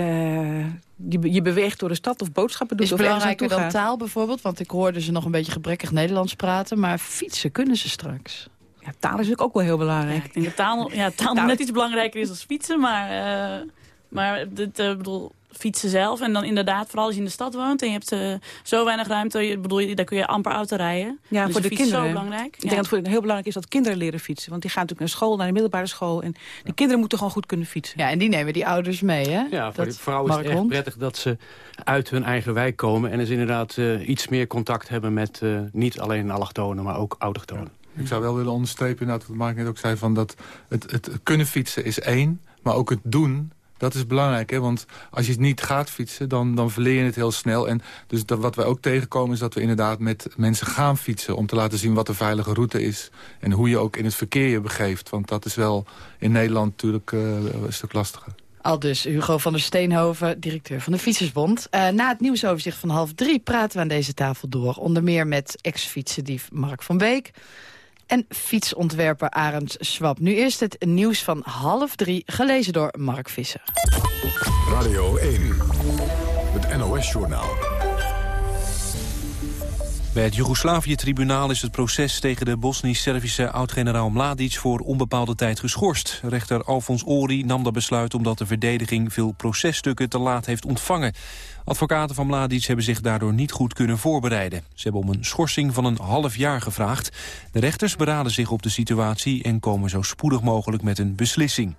je, je beweegt door de stad of boodschappen doet. Is of belangrijker dan taal bijvoorbeeld? Want ik hoorde ze nog een beetje gebrekkig Nederlands praten. Maar fietsen kunnen ze straks. Ja, taal is natuurlijk ook wel heel belangrijk. Ja, ik denk dat taal, ja, taal net iets belangrijker is dan fietsen. Maar, uh, maar dit, uh, bedoel, fietsen zelf. En dan inderdaad, vooral als je in de stad woont en je hebt uh, zo weinig ruimte, je, bedoel, daar kun je amper auto rijden. Ja, dus voor de kinderen. is zo belangrijk. Ik denk dat het heel belangrijk is dat kinderen leren fietsen. Want die gaan natuurlijk naar school, naar de middelbare school. En die kinderen moeten gewoon goed kunnen fietsen. Ja, en die nemen die ouders mee, hè? Ja, voor dat de vrouwen is het echt prettig dat ze uit hun eigen wijk komen. En dus inderdaad uh, iets meer contact hebben met uh, niet alleen allochtonen, maar ook autochtonen. Ja. Ik zou wel willen onderstrepen, inderdaad, wat Mark net ook zei... Van dat het, het kunnen fietsen is één, maar ook het doen dat is belangrijk, hè? want als je het niet gaat fietsen, dan, dan verleer je het heel snel. En dus dat, wat wij ook tegenkomen is dat we inderdaad met mensen gaan fietsen... om te laten zien wat de veilige route is en hoe je ook in het verkeer je begeeft. Want dat is wel in Nederland natuurlijk uh, een stuk lastiger. Al dus Hugo van der Steenhoven, directeur van de Fietsersbond. Uh, na het nieuwsoverzicht van half drie praten we aan deze tafel door. Onder meer met ex-fietsendief Mark van Beek en fietsontwerper Arend Swap. Nu eerst het nieuws van half drie, gelezen door Mark Visser. Radio 1, het NOS-journaal. Bij het Joegoslavië-tribunaal is het proces tegen de Bosnisch-Servische oud-generaal Mladic voor onbepaalde tijd geschorst. Rechter Alfons Ori nam dat besluit omdat de verdediging veel processtukken te laat heeft ontvangen. Advocaten van Mladic hebben zich daardoor niet goed kunnen voorbereiden. Ze hebben om een schorsing van een half jaar gevraagd. De rechters beraden zich op de situatie en komen zo spoedig mogelijk met een beslissing.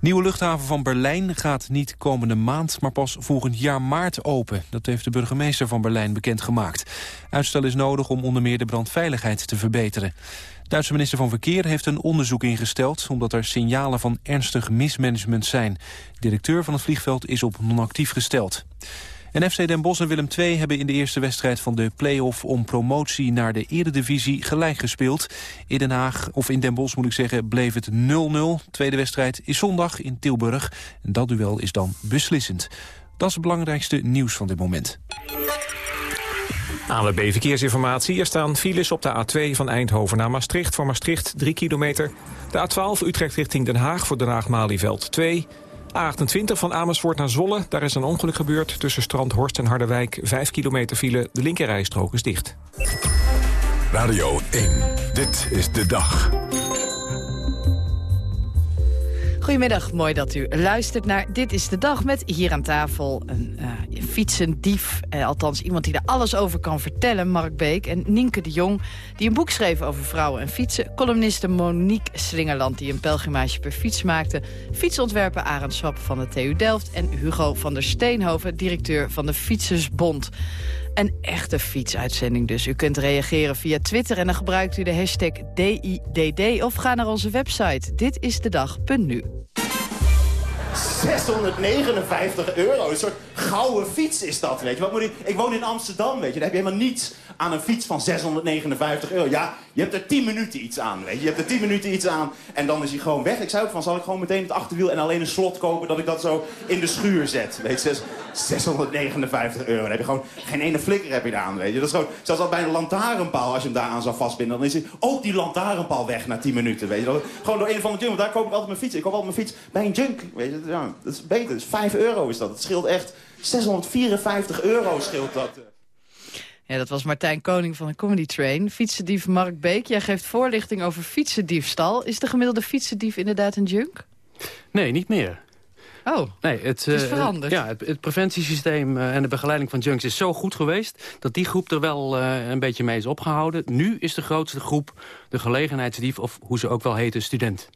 Nieuwe luchthaven van Berlijn gaat niet komende maand, maar pas volgend jaar maart open. Dat heeft de burgemeester van Berlijn bekendgemaakt. Uitstel is nodig om onder meer de brandveiligheid te verbeteren. Duitse minister van Verkeer heeft een onderzoek ingesteld... omdat er signalen van ernstig mismanagement zijn. De directeur van het vliegveld is op non-actief gesteld. En FC Den Bosch en Willem II hebben in de eerste wedstrijd van de play-off om promotie naar de eredivisie gelijk gespeeld. In Den Haag, of in Den Bosch moet ik zeggen, bleef het 0-0. Tweede wedstrijd is zondag in Tilburg. En dat duel is dan beslissend. Dat is het belangrijkste nieuws van dit moment. ANWB Verkeersinformatie. Er staan files op de A2 van Eindhoven naar Maastricht. Voor Maastricht 3 kilometer. De A12 Utrecht richting Den Haag voor Den Haag-Malieveld 2. A28 van Amersfoort naar Zwolle. Daar is een ongeluk gebeurd. Tussen Strandhorst en Harderwijk 5 kilometer file. De linkerrijstrook is dicht. Radio 1. Dit is de dag. Goedemiddag, mooi dat u luistert naar Dit is de Dag met hier aan tafel een uh, fietsendief. Uh, althans iemand die er alles over kan vertellen, Mark Beek. En Nienke de Jong, die een boek schreef over vrouwen en fietsen. Columniste Monique Slingerland, die een pelgrimage per fiets maakte. Fietsontwerper Arend Schwab van de TU Delft. En Hugo van der Steenhoven, directeur van de Fietsersbond. Een echte fietsuitzending dus. U kunt reageren via Twitter en dan gebruikt u de hashtag DIDD... of ga naar onze website ditisdedag.nu. 659 euro. Een soort gouden fiets is dat, weet je. Wat moet ik, ik woon in Amsterdam, weet je. Daar heb je helemaal niets aan een fiets van 659 euro. Ja, je hebt er 10 minuten iets aan, weet je. Je hebt er 10 minuten iets aan en dan is hij gewoon weg. Ik zei ook van, zal ik gewoon meteen het achterwiel en alleen een slot kopen... dat ik dat zo in de schuur zet, weet je. 659 euro. Dan heb je gewoon geen ene flikker heb je aan, weet je. Dat is gewoon, zelfs al bij een lantaarnpaal, als je hem daar aan zou vastbinden... dan is hij ook die lantaarnpaal weg na 10 minuten, weet je. gewoon door een van de junk, want daar koop ik altijd mijn fiets. Ik koop altijd mijn fiets bij een junk, weet je. Dat is beter, dat is 5 euro is dat. Het scheelt echt 654 euro scheelt dat. Ja, dat was Martijn Koning van de Comedy Train. Fietsendief Mark Beek, jij geeft voorlichting over fietsendiefstal. Is de gemiddelde fietsendief inderdaad een junk? Nee, niet meer. Oh, nee, het, is uh, veranderd. Ja, het, het preventiesysteem uh, en de begeleiding van junks is zo goed geweest... dat die groep er wel uh, een beetje mee is opgehouden. Nu is de grootste groep de gelegenheidsdief... of hoe ze ook wel heten, student.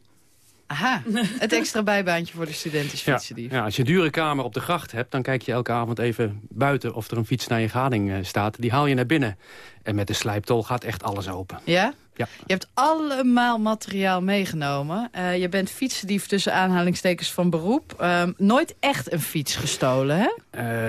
Aha, het extra bijbaantje voor de studenten is fietsendief. Ja, ja, als je een dure kamer op de gracht hebt... dan kijk je elke avond even buiten of er een fiets naar je gading uh, staat. Die haal je naar binnen. En met de slijptol gaat echt alles open. Ja? Ja. Je hebt allemaal materiaal meegenomen. Uh, je bent fietsendief tussen aanhalingstekens van beroep. Uh, nooit echt een fiets gestolen, hè?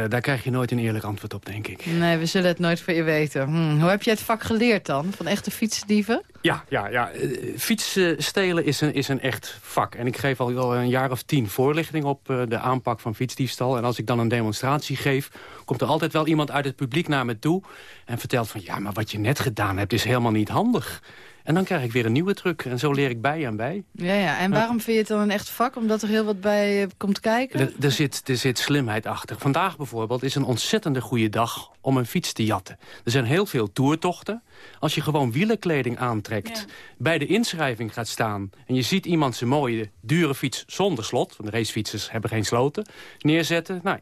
Uh, daar krijg je nooit een eerlijk antwoord op, denk ik. Nee, we zullen het nooit van je weten. Hm. Hoe heb je het vak geleerd dan, van echte fietsdieven? Ja, ja, ja. fietsen stelen is een, is een echt vak. En ik geef al, al een jaar of tien voorlichting op de aanpak van fietsdiefstal. En als ik dan een demonstratie geef, komt er altijd wel iemand uit het publiek naar me toe... en vertelt van, ja, maar wat je net gedaan hebt is helemaal niet handig. En dan krijg ik weer een nieuwe truc. En zo leer ik bij en bij. Ja, ja. En waarom vind je het dan een echt vak? Omdat er heel wat bij uh, komt kijken? Er, er, zit, er zit slimheid achter. Vandaag bijvoorbeeld is een ontzettende goede dag om een fiets te jatten. Er zijn heel veel toertochten. Als je gewoon wielenkleding aantrekt, ja. bij de inschrijving gaat staan... en je ziet iemand zijn mooie, dure fiets zonder slot... want racefietsers hebben geen sloten, neerzetten... Nou,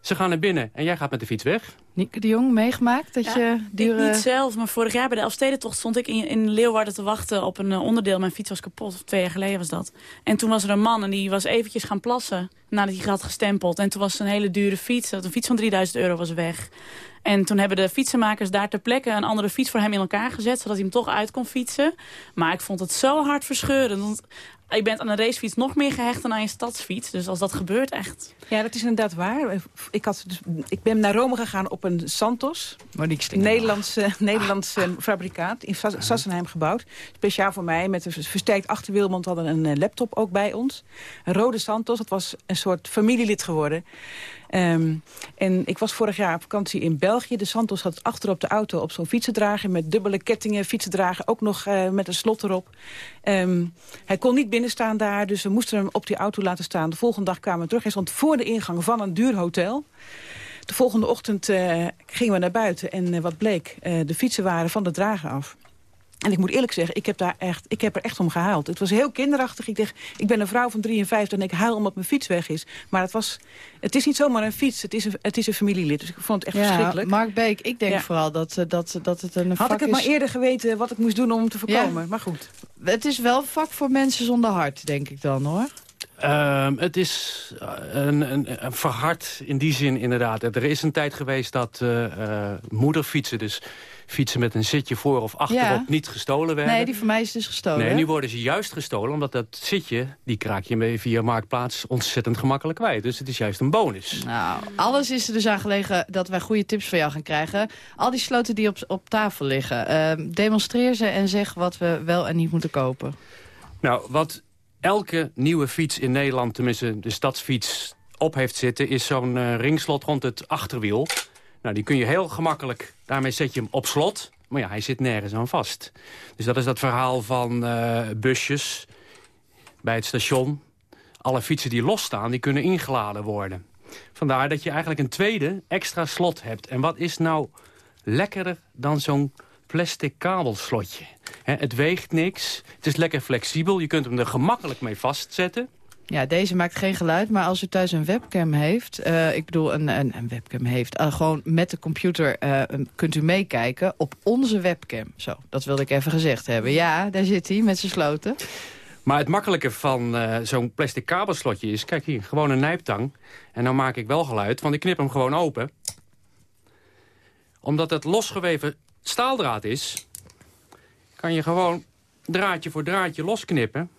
ze gaan naar binnen en jij gaat met de fiets weg. Nieke de Jong, meegemaakt dat je dure... Niet zelf, maar vorig jaar bij de Elfstedentocht stond ik in, in Leeuwarden te wachten op een eh, onderdeel. Mijn fiets was kapot, twee jaar geleden was dat. En toen was er een man en die was eventjes gaan plassen nadat hij had gestempeld. En toen was een hele dure fiets, een fiets van 3000 euro was weg. En toen hebben de fietsenmakers daar ter plekke een andere fiets voor hem in elkaar gezet... zodat hij hem toch uit kon fietsen. Maar ik vond het zo hard verscheurend. Want je bent aan een racefiets nog meer gehecht dan aan je stadsfiets. Dus als dat gebeurt, echt... Ja, dat is inderdaad waar. Ik, had dus, ik ben naar Rome gegaan op een Santos. Een Nederlandse, Nederlandse fabrikaat in Sassenheim gebouwd. Speciaal voor mij, met een versterkt achterwiel. Want we hadden een eh, laptop ook bij ons. Een rode Santos, dat was een soort familielid geworden. Ehm, en ik was vorig jaar op vakantie in België. De Santos had achterop de auto op zo'n fietsendrager... met dubbele kettingen, fietsendrager, ook nog uh, met een slot erop. Um, hij kon niet binnenstaan daar, dus we moesten hem op die auto laten staan. De volgende dag kwamen we terug. Hij stond voor de ingang van een duur hotel. De volgende ochtend uh, gingen we naar buiten en uh, wat bleek? de fietsen waren van de drager af. En ik moet eerlijk zeggen, ik heb, daar echt, ik heb er echt om gehaald. Het was heel kinderachtig. Ik, dacht, ik ben een vrouw van 53 en ik huil omdat mijn fiets weg is. Maar het, was, het is niet zomaar een fiets, het is een, het is een familielid. Dus ik vond het echt ja, verschrikkelijk. Mark Beek, ik denk vooral dat, eh, dat, dat het een Had ik het is... maar eerder geweten wat ik moest doen om hem te voorkomen. Maar goed. Het is wel een vak voor mensen zonder hart, denk ik dan, hoor. Um, het is een, een, een, verhard in die zin inderdaad. Er is een tijd geweest dat uh, uh, moederfietsen, dus fietsen met een zitje voor of achterop, Ja. niet gestolen werden. Nee, die van mij is dus gestolen. Nee, nu worden ze juist gestolen, omdat dat zitje, die kraak je mee via Marktplaats ontzettend gemakkelijk kwijt. Dus het is juist een bonus. Nou, alles is er dus aan gelegen dat wij goede tips van jou gaan krijgen. Al die sloten die op, op tafel liggen, ehm, demonstreer ze en zeg wat we wel en niet moeten kopen. Nou, wat elke nieuwe fiets in Nederland, tenminste de stadsfiets, op heeft zitten... is zo'n eh, ringslot rond het achterwiel. Nou, die kun je heel gemakkelijk, daarmee zet je hem op slot. Maar ja, hij zit nergens aan vast. Dus dat is dat verhaal van eh, busjes bij het station. Alle fietsen die losstaan, die kunnen ingeladen worden. Vandaar dat je eigenlijk een tweede extra slot hebt. En wat is nou lekkerder dan zo'n plastic kabelslotje? Het weegt niks, het is lekker flexibel. Je kunt hem er gemakkelijk mee vastzetten. Ja, deze maakt geen geluid, maar als u thuis een webcam heeft... eh, ik bedoel, een, een, webcam heeft... eh, gewoon met de computer eh, kunt u meekijken op onze webcam. Zo, dat wilde ik even gezegd hebben. Ja, daar zit hij met zijn sloten. Maar het makkelijke van zo'n plastic kabelslotje is... kijk hier, gewoon een nijptang. En dan maak ik wel geluid, want ik knip hem gewoon open. Omdat het losgeweven staaldraad is... kan je gewoon draadje voor draadje losknippen.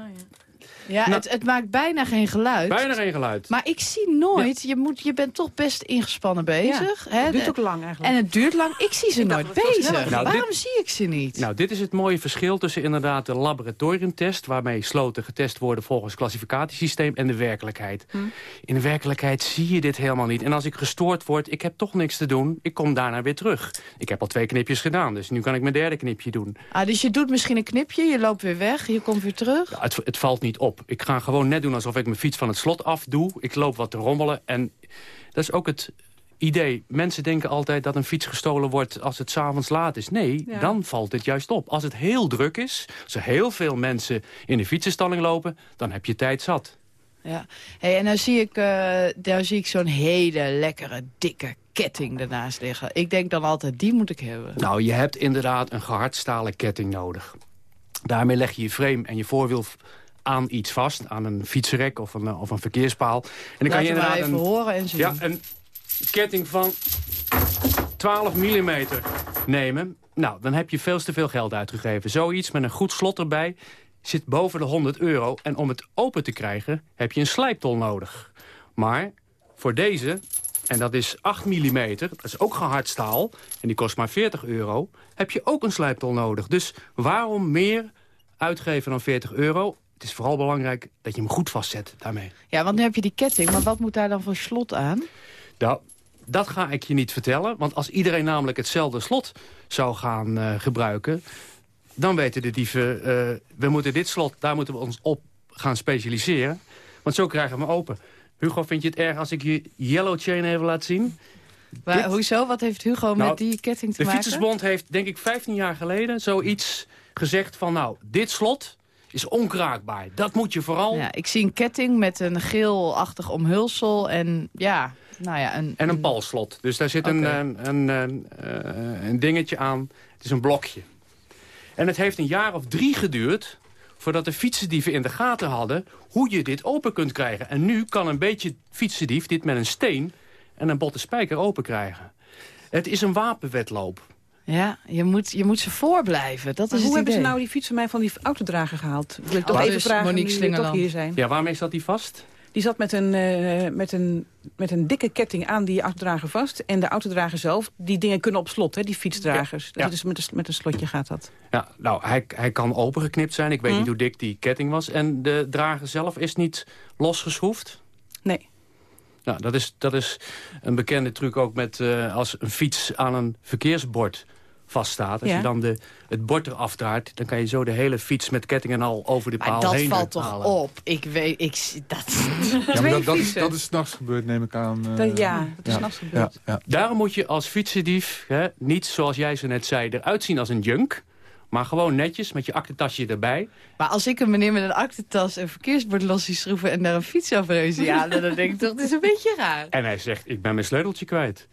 Oh, yeah. Ja, Nou. het, het maakt bijna geen geluid. Bijna geen geluid. Maar ik zie nooit, je, moet, je bent toch best ingespannen bezig. Ja, hè? het duurt ook lang eigenlijk. En het duurt lang. Ik zie ze Ik nooit het bezig. Nou, Waarom dit- zie ik ze niet? Nou, dit is het mooie verschil tussen inderdaad de laboratoriumtest... waarmee sloten getest worden volgens klassificatiesysteem... en de werkelijkheid. Hm. In de werkelijkheid zie je dit helemaal niet. En als ik gestoord word, ik heb toch niks te doen... ik kom daarna weer terug. Ik heb al twee knipjes gedaan, dus nu kan ik mijn derde knipje doen. Ah, dus je doet misschien een knipje, je loopt weer weg, je komt weer terug. Ja, het, het valt niet op. Ik ga gewoon net doen alsof ik mijn fiets van het slot afdoe. Ik loop wat te rommelen en dat is ook het idee. Mensen denken altijd dat een fiets gestolen wordt als het s'avonds laat is. Nee, Ja. dan valt het juist op. Als het heel druk is, als er heel veel mensen in de fietsenstalling lopen... dan heb je tijd zat. Ja. Hey, en nou zie ik, eh, daar zie ik zo'n hele lekkere, dikke ketting ernaast liggen. Ik denk dan altijd, die moet ik hebben. Nou, je hebt inderdaad een gehardstalen ketting nodig. Daarmee leg je je frame en je voorwiel aan iets vast. Aan een fietsenrek of een, eh, of een verkeerspaal. En dan kan je inderdaad even een, horen en zien. Ja, een ketting van 12 mm nemen. Nou, dan heb je veel te veel geld uitgegeven. Zoiets met een goed slot erbij zit boven de 100 euro. En om het open te krijgen heb je een slijptol nodig. Maar voor deze, en dat is 8 mm, dat is ook gehard staal... en die kost maar 40 euro, heb je ook een slijptol nodig. Dus waarom meer uitgeven dan 40 euro? Het is vooral belangrijk dat je hem goed vastzet daarmee. Ja, want nu heb je die ketting, maar wat moet daar dan voor slot aan? Nou, dat ga ik je niet vertellen. Want als iedereen namelijk hetzelfde slot zou gaan eh, gebruiken... dan weten de dieven, eh, we moeten dit slot, daar moeten we ons op gaan specialiseren. Want zo krijgen we hem open. Hugo, vind je het erg als ik je yellow chain even laat zien? Maar, Dit- hoezo? Wat heeft Hugo Nou, met die ketting te De maken? Fietsersbond heeft, denk ik, 15 jaar geleden zoiets gezegd van... nou, dit slot is onkraakbaar. Dat moet je vooral... Ja, ik zie een ketting met een geelachtig omhulsel en ja, nou ja... Een, En een palslot. Dus daar zit een, een, een, een, eh, een dingetje aan. Het is een blokje. En het heeft een jaar of drie geduurd voordat de fietsendieven in de gaten hadden hoe je dit open kunt krijgen. En nu kan een beetje fietsendief dit met een steen en een botte spijker open krijgen. Het is een wapenwedloop. Ja, je moet, je moet ze voorblijven. Dat Maar is hoe het hebben ze nou die fiets van mij van die autodrager gehaald? Wil ik toch Oh, even dus vragen, Monique nu toch hier zijn. Ja, waarmee zat die vast? Die zat met een, eh, met, een, met een dikke ketting aan die autodrager vast. En de autodrager zelf, die dingen kunnen op slot, hè, die fietsdragers. Ja. Dus met een, met een slotje gaat dat. Ja, nou, hij, hij kan opengeknipt zijn. Ik weet Hm. niet hoe dik die ketting was. En de drager zelf is niet losgeschroefd? Nee. Nou, dat is, dat is een bekende truc ook met eh, als een fiets aan een verkeersbord vaststaat. Als Ja. je dan de, het bord eraf draait, dan kan je zo de hele fiets met ketting en al over de Maar paal dat heen valt toch halen. op. Ik weet, ik, zie- dat... Ja, [LAUGHS] maar dat, dat, is, dat is s'nachts gebeurd, neem ik aan. eh, Dat- ja, dat is ja. 's nachts gebeurd. Ja, ja. Daarom moet je als fietsendief hè, niet, zoals jij zo net zei, eruit zien als een junk. Maar gewoon netjes met je aktentasje erbij. Maar als ik een meneer met een aktentas en verkeersbord los zie schroeven... en daar een fiets afreuzen, ja, dan denk ik toch, het is een beetje raar. En hij zegt, ik ben mijn sleuteltje kwijt.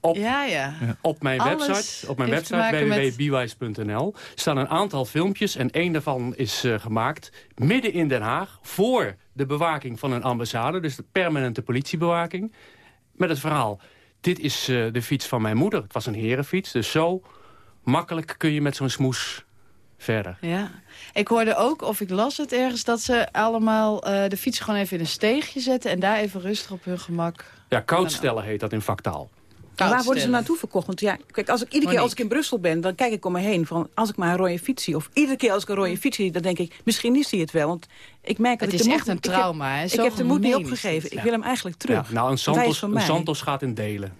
Op, Ja, ja. op mijn Alles website, op mijn website staan een aantal filmpjes. En één daarvan is eh, gemaakt midden in Den Haag... voor de bewaking van een ambassade. Dus de permanente politiebewaking. Met het verhaal, dit is eh, de fiets van mijn moeder. Het was een herenfiets, dus zo makkelijk kun je met zo'n smoes verder. Ja. Ik hoorde ook, of ik las het ergens... dat ze allemaal eh, de fiets gewoon even in een steegje zetten... en daar even rustig op hun gemak... Ja, koudstellen heet dat in vaktaal. Maar waar worden ze naartoe verkocht? Want ja, kijk, als ik, iedere keer Monique. als ik in Brussel ben, dan kijk ik om me heen. Van, als ik maar een rode fiets zie, of iedere keer als ik een rode fiets zie, dan denk ik, misschien is hij het wel. Want ik merk dat Het ik is echt moed- een ik heb- trauma, hè? Ik Zo heb de moed niet opgegeven. Ik Ja. wil hem eigenlijk terug. Ja, nou, een Santos, een. Santos gaat in delen.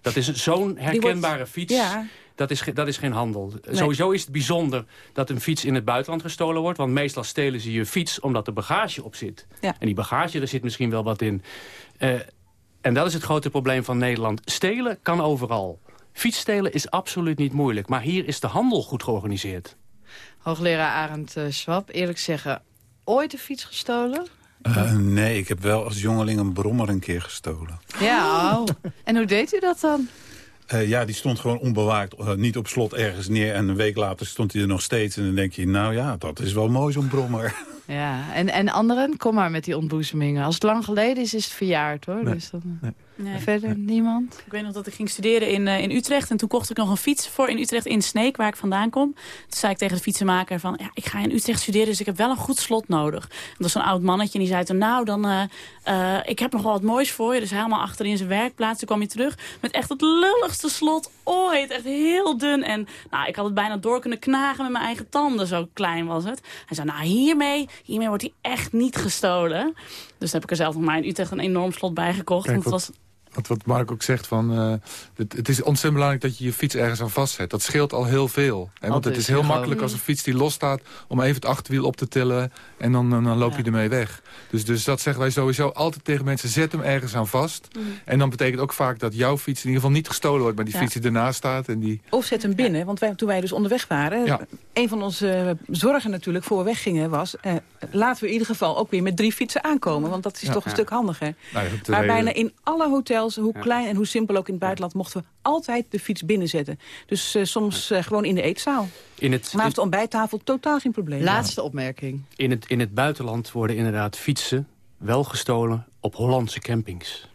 Dat is zo'n herkenbare fiets. Ja. Dat is, dat is geen handel. Nee. Sowieso is het bijzonder dat een fiets in het buitenland gestolen wordt. Want meestal stelen ze je fiets omdat er bagage op zit. Ja. En die bagage, er zit misschien wel wat in. Eh, en dat is het grote probleem van Nederland. Stelen kan overal. Fietsstelen is absoluut niet moeilijk. Maar hier is de handel goed georganiseerd. Hoogleraar Arend eh, Schwab, eerlijk zeggen, ooit een fiets gestolen? Eh, nee, ik heb wel als jongeling een brommer een keer gestolen. Ja, oh. en hoe deed u dat dan? Eh, ja, die stond gewoon onbewaakt, eh, niet op slot ergens neer. En een week later stond hij er nog steeds. En dan denk je, nou ja, dat is wel mooi zo'n brommer. [LAUGHS] Ja, en, en anderen, kom maar met die ontboezemingen. Als het lang geleden is, is het verjaard hoor. Nee. Dus dan, Nee. Verder [LAUGHS] niemand? Ik weet nog dat ik ging studeren in, eh, in Utrecht. En toen kocht ik nog een fiets voor in Utrecht in Sneek, waar ik vandaan kom. Toen zei ik tegen de fietsenmaker van... Ja, ik ga in Utrecht studeren, dus ik heb wel een goed slot nodig. En dat was zo'n oud mannetje en die zei toen... Nou, dan, eh, eh, ik heb nog wel wat moois voor je. Dus helemaal achter in zijn werkplaats. Toen kwam hij terug met echt het lulligste slot ooit. Echt heel dun. En nou, ik had het bijna door kunnen knagen met mijn eigen tanden. Zo klein was het. Hij zei, nou, hiermee, hiermee wordt hij echt niet gestolen. Dus heb ik er zelf nog maar in Utrecht een enorm slot bij gekocht. Kijk, want het was Wat, wat Mark ook zegt, van, eh, het, het is ontzettend belangrijk dat je je fiets ergens aan vastzet. Dat scheelt al heel veel. Hè? Want het is heel makkelijk als een fiets die losstaat... om even het achterwiel op te tillen en dan, dan loop je ermee weg. Dus, dus dat zeggen wij sowieso altijd tegen mensen. Zet hem ergens aan vast. En dan betekent ook vaak dat jouw fiets in ieder geval niet gestolen wordt... maar die Ja. fiets die ernaast staat. En die... Of zet hem binnen, want wij, toen wij dus onderweg waren... Een van onze eh, zorgen natuurlijk voor we weggingen was... eh, laten we in ieder geval ook weer met drie fietsen aankomen. Want dat is toch een stuk handiger. Nou maar bijna in alle hotels, hoe Ja. klein en hoe simpel ook in het buitenland... mochten we altijd de fiets binnenzetten. Dus eh, soms eh, gewoon in de eetzaal. In het, Maar op de ontbijttafel totaal geen probleem. Laatste opmerking. In het, in het buitenland worden inderdaad fietsen wel gestolen op Hollandse campings.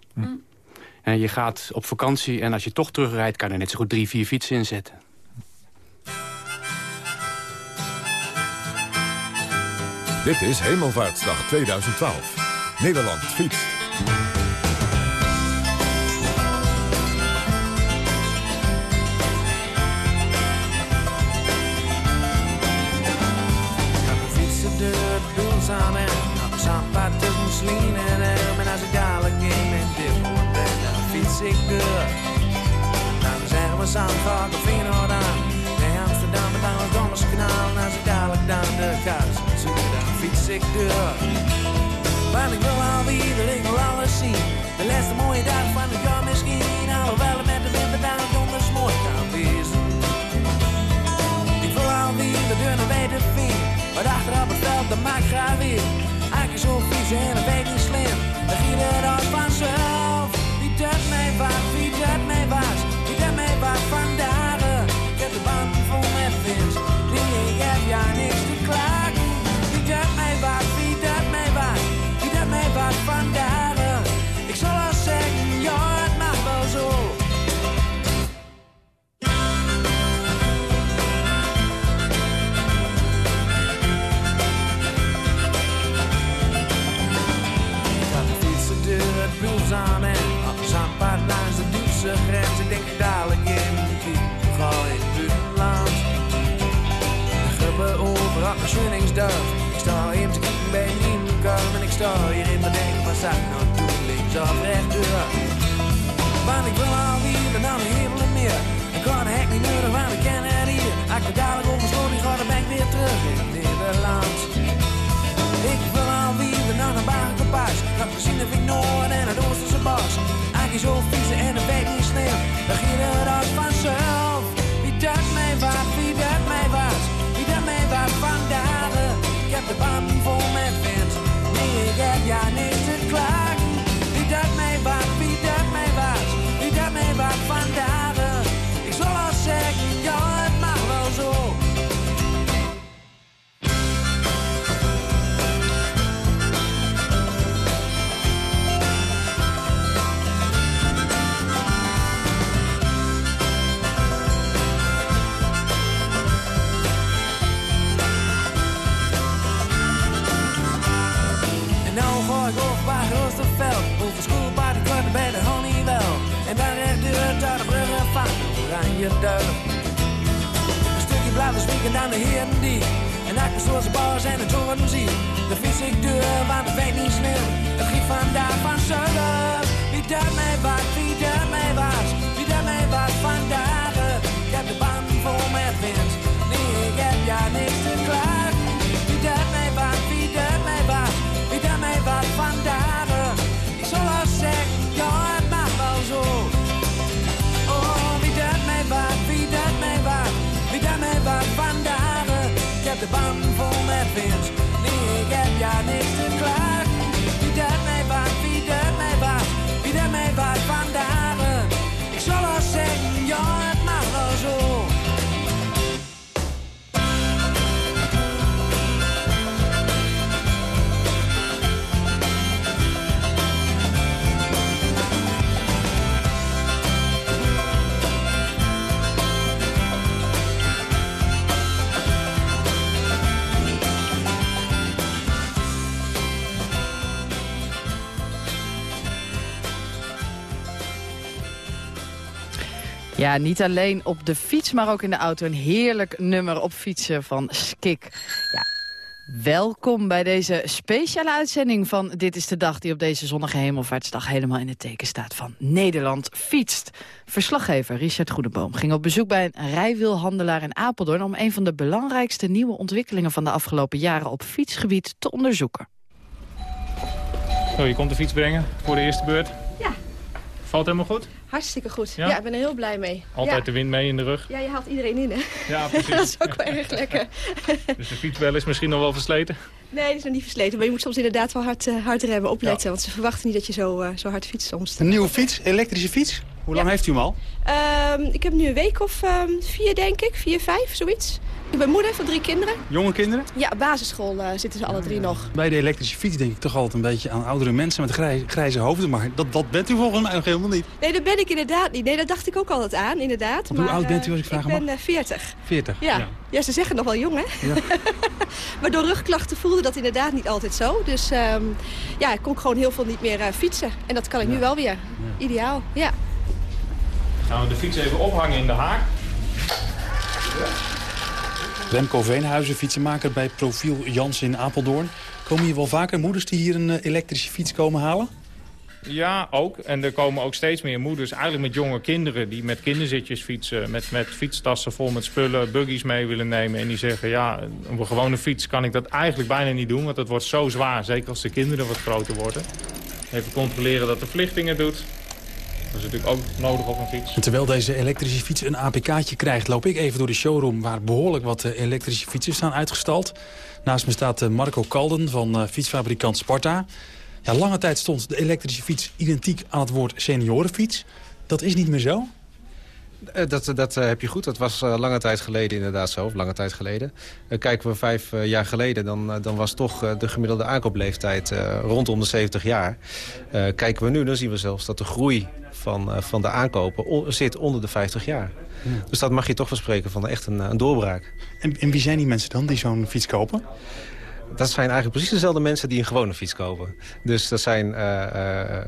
En je gaat op vakantie en als je toch terugrijdt... kan je er net zo goed drie, vier fietsen inzetten. Dit is Hemelvaartsdag 2012. Nederland fietst. Zandvoort of Feyenoord aan. Nee, Amsterdam met aan het Dommerskanaal. En als ik dadelijk dan de kous zoek, dan fiets ik door. Want ik wil alweer, ik wil alles zien. De laatste mooie dag is. Ik sta hem te kijken bij een nieuwe kuil. En ik sta hier in mijn denken, wat zou ik nou doen? Links of rechtdoor. Want ik wil alweer naar de hemel en meer. Ik kan de hek niet nodig, want ik ken het hier. Ik dadelijk over mijn school, ga dan ben ik weer terug in Nederland. Ik wil alweer naar een bagenpaas. Dat gezien heb ik Noord en het Oosterse bos. Eigenlijk zo fietsen en een week niet Een stukje blijven spieken aan de heren die. En ik ben zoals de bars en de toren zie. De fiets ik deur, want het weet niet sneeuw. Het giet vandaag van zuiden. Wie mij was, wie mij was. Wie mij was vandaag. De band vol met wind. Nee, ik heb ja niks te klagen. Ja, niet alleen op de fiets, maar ook in de auto. Een heerlijk nummer op fietsen van Skik. Ja, welkom bij deze speciale uitzending van Dit is de Dag... die op deze zonnige hemelvaartsdag helemaal in het teken staat van Nederland fietst. Verslaggever Richard Goedeboom ging op bezoek bij een rijwielhandelaar in Apeldoorn... om een van de belangrijkste nieuwe ontwikkelingen van de afgelopen jaren op fietsgebied te onderzoeken. Zo, je komt de fiets brengen voor de eerste beurt. Ja. Valt helemaal goed? Hartstikke goed. Ja? Ja, ik ben er heel blij mee. Altijd ja. de wind mee in de rug. Ja, je haalt iedereen in, hè? Ja, [LAUGHS] precies. dat is ook wel erg lekker. [LAUGHS] Dus de fietsbel is misschien nog wel versleten? Nee, die is nog niet versleten. Maar je moet soms inderdaad wel hard, uh, hard remmen, opletten. Want ze verwachten niet dat je zo, uh, zo hard fietst soms. Een nieuwe fiets, elektrische fiets. Hoe lang heeft u hem al? Um, ik heb nu een week of um, vier, denk ik. Vier, vijf, zoiets. Ik ben moeder van drie kinderen. Jonge kinderen? Ja, basisschool uh, zitten ze alle drie nog. Bij de elektrische fiets denk ik toch altijd een beetje aan oudere mensen met grijze, grijze hoofden. Maar dat, dat bent u volgens mij nog helemaal niet. Nee, dat ben ik inderdaad niet. Nee, dat dacht ik ook altijd aan, inderdaad. Want hoe oud bent u als ik vraag Ik ben 40. 40? Ja. ja. ja. ze zeggen nog wel jong, hè? Ja. [LAUGHS] maar door rugklachten voelde dat inderdaad niet altijd zo. Dus um, ja, ik kon gewoon heel veel niet meer uh, fietsen. En dat kan ik ja. nu wel weer. Ideaal, ja. Gaan we de fiets even ophangen in de haak. Remco Veenhuizen, fietsenmaker bij Profiel Jans in Apeldoorn. Komen hier wel vaker moeders die hier een uh, elektrische fiets komen halen? Ja, ook. En er komen ook steeds meer moeders, eigenlijk met jonge kinderen... die met kinderzitjes fietsen, met, met fietstassen vol met spullen, buggies mee willen nemen. En die zeggen, ja, op een gewone fiets kan ik dat eigenlijk bijna niet doen... want het wordt zo zwaar, zeker als de kinderen wat groter worden. Even controleren dat de verlichting het doet. Dat is natuurlijk ook nodig op een fiets. En terwijl deze elektrische fiets een APK'tje krijgt... loop ik even door de showroom waar behoorlijk wat elektrische fietsen staan uitgestald. Naast me staat Marco Kalden van fietsfabrikant Sparta. Ja, lange tijd stond de elektrische fiets identiek aan het woord seniorenfiets. Dat is niet meer zo? Dat, dat heb je goed. Dat was lange tijd geleden inderdaad zo. Of lange tijd geleden. Kijken we vijf jaar geleden, dan, dan was toch de gemiddelde aankoopleeftijd rondom de 70 jaar. kijken we nu, dan zien we zelfs dat de groei van, van de aankopen zit onder de 50 jaar. Ja. Dus dat mag je toch wel spreken van echt een, een doorbraak. En, en wie zijn die mensen dan die zo'n fiets kopen? Dat zijn eigenlijk precies dezelfde mensen die een gewone fiets kopen. Dus dat zijn uh,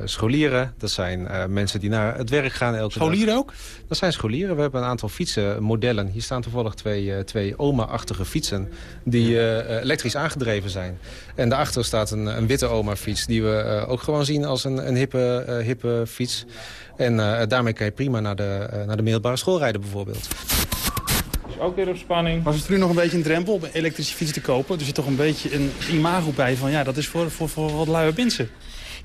scholieren, dat zijn uh, mensen die naar het werk gaan elke scholieren dag. ook? Dat zijn scholieren. We hebben een aantal fietsenmodellen. Hier staan toevallig twee, twee oma-achtige fietsen die elektrisch aangedreven zijn. En daarachter staat een, een witte oma-fiets die we ook gewoon zien als een, een hippe, hippe fiets. En daarmee kan je prima naar de, naar de middelbare school rijden bijvoorbeeld ook weer op spanning. Was het voor u nog een beetje een drempel om een elektrische fiets te kopen? Er zit toch een beetje een imago bij van ja, dat is voor, voor, voor wat luie mensen.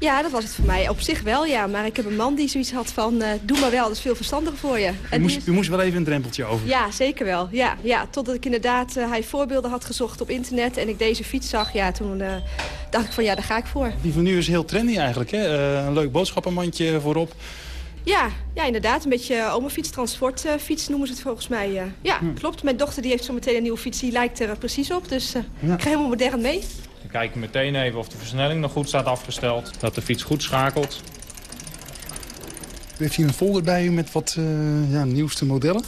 Ja, dat was het voor mij op zich wel, ja. Maar ik heb een man die zoiets had van, uh, doe maar wel, dat is veel verstandiger voor je. U moest, u moest wel even een drempeltje over. Ja, zeker wel. Ja, ja, totdat ik inderdaad, uh, hij voorbeelden had gezocht op internet en ik deze fiets zag. Ja, toen uh, dacht ik van, ja, daar ga ik voor. Die van nu is heel trendy eigenlijk, hè? een leuk boodschappenmandje voorop. Ja, ja, inderdaad. Een beetje omafiets, transportfiets noemen ze het volgens mij. Uh, ja, hm. klopt. Mijn dochter die heeft zo meteen een nieuwe fiets. Die lijkt er precies op. Dus uh, ja. ik ga helemaal modern mee. We kijken meteen even of de versnelling nog goed staat afgesteld. Dat de fiets goed schakelt. U heeft hier een folder bij u met wat uh, ja, nieuwste modellen?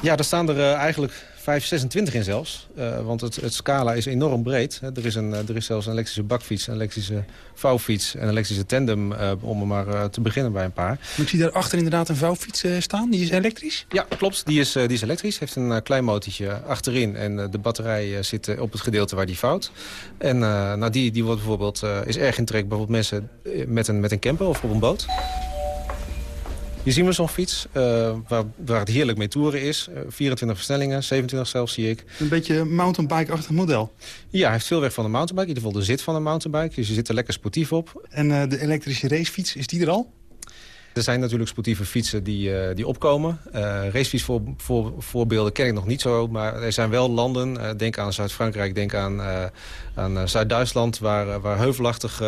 Ja, daar staan er eigenlijk 526 in zelfs. Uh, want het, het, scala is enorm breed. Hè. Er, is een, er is zelfs een elektrische bakfiets, een elektrische vouwfiets... en een elektrische tandem, uh, om maar uh, te beginnen bij een paar. Maar ik zie daarachter inderdaad een vouwfiets staan. Die is elektrisch? Ja, klopt. Die is, die is elektrisch. Heeft een klein motortje achterin. En de batterij zit op het gedeelte waar die vouwt. En nou, die, die wordt bijvoorbeeld, is erg in trek bijvoorbeeld mensen met een, met een camper of op een boot. Zien we zo'n fiets uh, waar, waar, het heerlijk mee toeren is. Uh, 24 versnellingen, 27 zelfs zie ik. Een beetje mountainbike-achtig model. Ja, hij heeft veel weg van de mountainbike. In ieder geval de zit van een mountainbike. Dus je zit er lekker sportief op. En uh, de elektrische racefiets, is die er al? Er zijn natuurlijk sportieve fietsen die, uh, die opkomen. Uh, racefietsvoorbeelden voor, voor, ken ik nog niet zo. Maar er zijn wel landen, uh, denk aan Zuid-Frankrijk, denk aan, aan Zuid-Duitsland... waar, waar heuvelachtig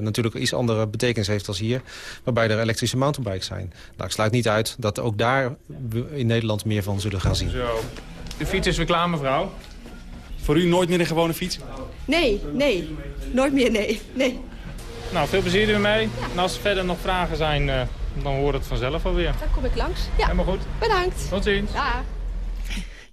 natuurlijk iets andere betekenis heeft als hier. Waarbij er elektrische mountainbikes zijn. Nou, ik sluit niet uit dat ook daar we in Nederland meer van zullen gaan zien. Zo. De fiets is weer klaar, mevrouw. Voor u nooit meer een gewone fiets? Nee, nee. Nooit meer, nee. nee. Nou, veel plezier ermee. En als er verder nog vragen zijn, dan hoort het vanzelf alweer. Dan kom ik langs. Ja. Helemaal goed. Bedankt. Tot ziens. Ja.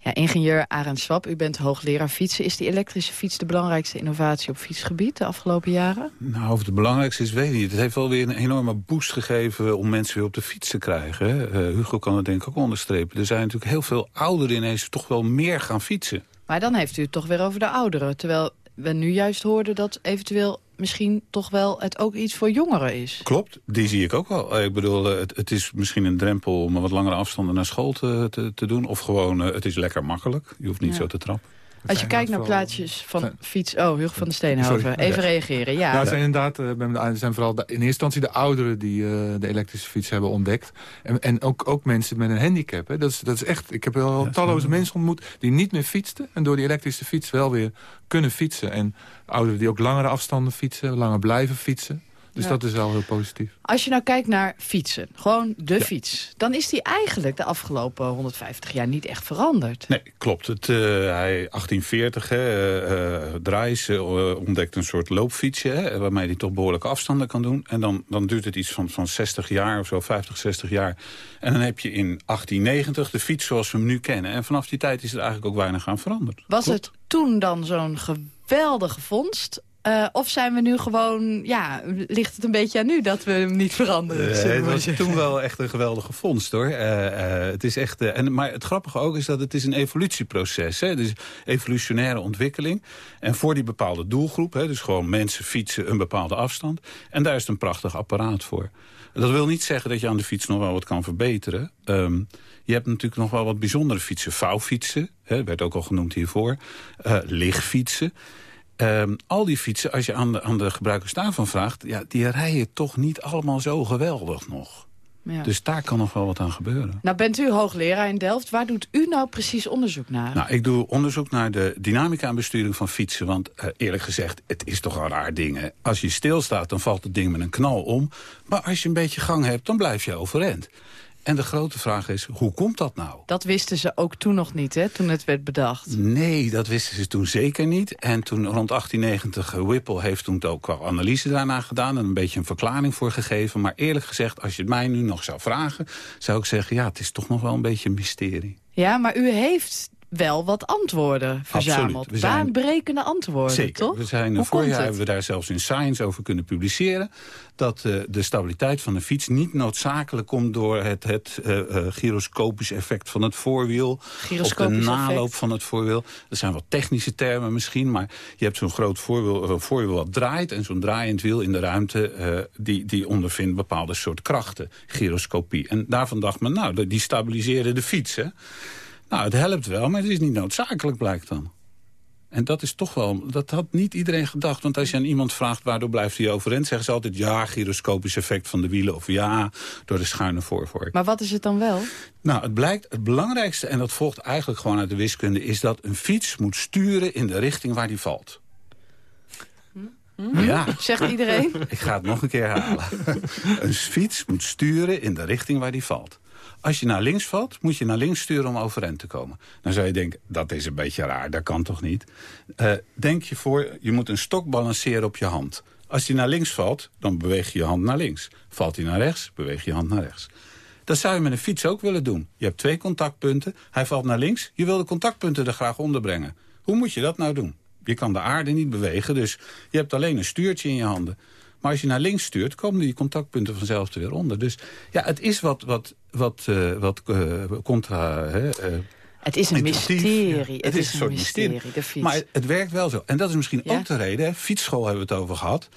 Ja, ingenieur Arend Swap, u bent hoogleraar fietsen. Is die elektrische fiets de belangrijkste innovatie op fietsgebied de afgelopen jaren? Nou, of het belangrijkste is, weet ik niet. Het heeft wel weer een enorme boost gegeven om mensen weer op de fiets te krijgen. Uh, Hugo kan het denk ik ook onderstrepen. Er zijn natuurlijk heel veel ouderen ineens toch wel meer gaan fietsen. Maar dan heeft u het toch weer over de ouderen. Terwijl we nu juist hoorden dat eventueel misschien toch wel het ook iets voor jongeren is. Klopt, die zie ik ook wel. Ik bedoel, het, het is misschien een drempel om wat langere afstanden naar school te, te, te doen. Of gewoon, het is lekker makkelijk. Je hoeft niet ja. zo te trappen. Als je kijkt naar plaatjes van fiets... Oh, Hugo van de Steenhoven. Even reageren, ja. Nou, het zijn inderdaad uh, zijn vooral de, in eerste instantie de ouderen... die uh, de elektrische fiets hebben ontdekt. En, en ook, ook mensen met een handicap. Hè. Dat, is, dat is echt... Ik heb wel ja, talloze mensen ontmoet die niet meer fietsten... en door die elektrische fiets wel weer kunnen fietsen. En ouderen die ook langere afstanden fietsen, langer blijven fietsen. Dus ja. dat is wel heel positief. Als je nou kijkt naar fietsen, gewoon de ja. fiets... dan is die eigenlijk de afgelopen 150 jaar niet echt veranderd. Nee, klopt. Het, uh, hij 1840, hè, uh, uh, ontdekt een soort loopfietsje... Hè, waarmee hij toch behoorlijke afstanden kan doen. En dan, dan duurt het iets van, van 60 jaar of zo, 50, 60 jaar. En dan heb je in 1890 de fiets zoals we hem nu kennen. En vanaf die tijd is er eigenlijk ook weinig aan veranderd. Was klopt. het toen dan zo'n geweldige vondst... Uh, of zijn we nu gewoon, ja, ligt het een beetje aan nu dat we hem niet veranderen? Uh, het was toen wel echt een geweldige vondst, hoor. Uh, het is echt, en, maar het grappige ook is dat het is een evolutieproces is. Dus evolutionaire ontwikkeling. En voor die bepaalde doelgroep, hè, dus gewoon mensen fietsen een bepaalde afstand. En daar is het een prachtig apparaat voor. Dat wil niet zeggen dat je aan de fiets nog wel wat kan verbeteren. Um, je hebt natuurlijk nog wel wat bijzondere fietsen. Vouwfietsen, hè, werd ook al genoemd hiervoor. lichtfietsen. Um, al die fietsen, als je aan de, aan de gebruikers daarvan vraagt... Ja, die rijden toch niet allemaal zo geweldig nog. Ja. Dus daar kan nog wel wat aan gebeuren. Nou bent u hoogleraar in Delft. Waar doet u nou precies onderzoek naar? Nou, ik doe onderzoek naar de dynamica en besturing van fietsen. Want uh, eerlijk gezegd, het is toch een raar ding. Hè? Als je stilstaat, dan valt het ding met een knal om. Maar als je een beetje gang hebt, dan blijf je overeind. En de grote vraag is, hoe komt dat nou? Dat wisten ze ook toen nog niet, hè, toen het werd bedacht. Nee, dat wisten ze toen zeker niet. En toen rond 1890, Whipple heeft toen ook wel analyse daarna gedaan... en een beetje een verklaring voor gegeven. Maar eerlijk gezegd, als je het mij nu nog zou vragen... zou ik zeggen, ja, het is toch nog wel een beetje een mysterie. Ja, maar u heeft wel wat antwoorden verzameld. Zijn- Baanbrekende antwoorden, Zeker. toch? We zijn, Hoe vorig jaar hebben we daar zelfs in Science over kunnen publiceren... dat eh, de stabiliteit van de fiets niet noodzakelijk komt... door het, het eh, eh, gyroscopisch effect van het voorwiel... of de naloop effect. van het voorwiel. Dat zijn wat technische termen misschien... maar je hebt zo'n groot voorwiel, voorwiel wat draait... en zo'n draaiend wiel in de ruimte... die, die ondervindt bepaalde soort krachten, gyroscopie. En daarvan dacht men, nou, die stabiliseren de fiets, hè? Nou, het helpt wel, maar het is niet noodzakelijk, blijkt dan. En dat is toch wel, dat had niet iedereen gedacht. Want als je aan iemand vraagt waardoor blijft hij overeind... zeggen ze altijd ja, gyroscopisch effect van de wielen... of ja, door de schuine voorvork. Maar wat is het dan wel? Nou, het blijkt, het belangrijkste, en dat volgt eigenlijk gewoon uit de wiskunde... is dat een fiets moet sturen in de richting waar die valt. Ja. [LAUGHS] Zegt iedereen? Ik ga het nog een keer halen. [LAUGHS] een fiets moet sturen in de richting waar die valt. Als je naar links valt, moet je naar links sturen om overeind te komen. Dan zou je denken, dat is een beetje raar, dat kan toch niet? Eh, denk je voor, je moet een stok balanceren op je hand. Als die naar links valt, dan beweeg je je hand naar links. Valt hij naar rechts, beweeg je je hand naar rechts. Dat zou je met een fiets ook willen doen. Je hebt twee contactpunten, hij valt naar links. Je wil de contactpunten er graag onder brengen. Hoe moet je dat nou doen? Je kan de aarde niet bewegen, dus je hebt alleen een stuurtje in je handen. Maar als je naar links stuurt, komen die contactpunten vanzelf er weer onder. Dus ja, het is wat, wat, wat, eh, wat eh, contra... Hè, eh, Het is een mysterie. Ja, Het, is, een soort mysterie, de fiets. Maar het werkt wel zo. En dat is misschien Ja? ook de reden, hè, fietsschool hebben we het over gehad...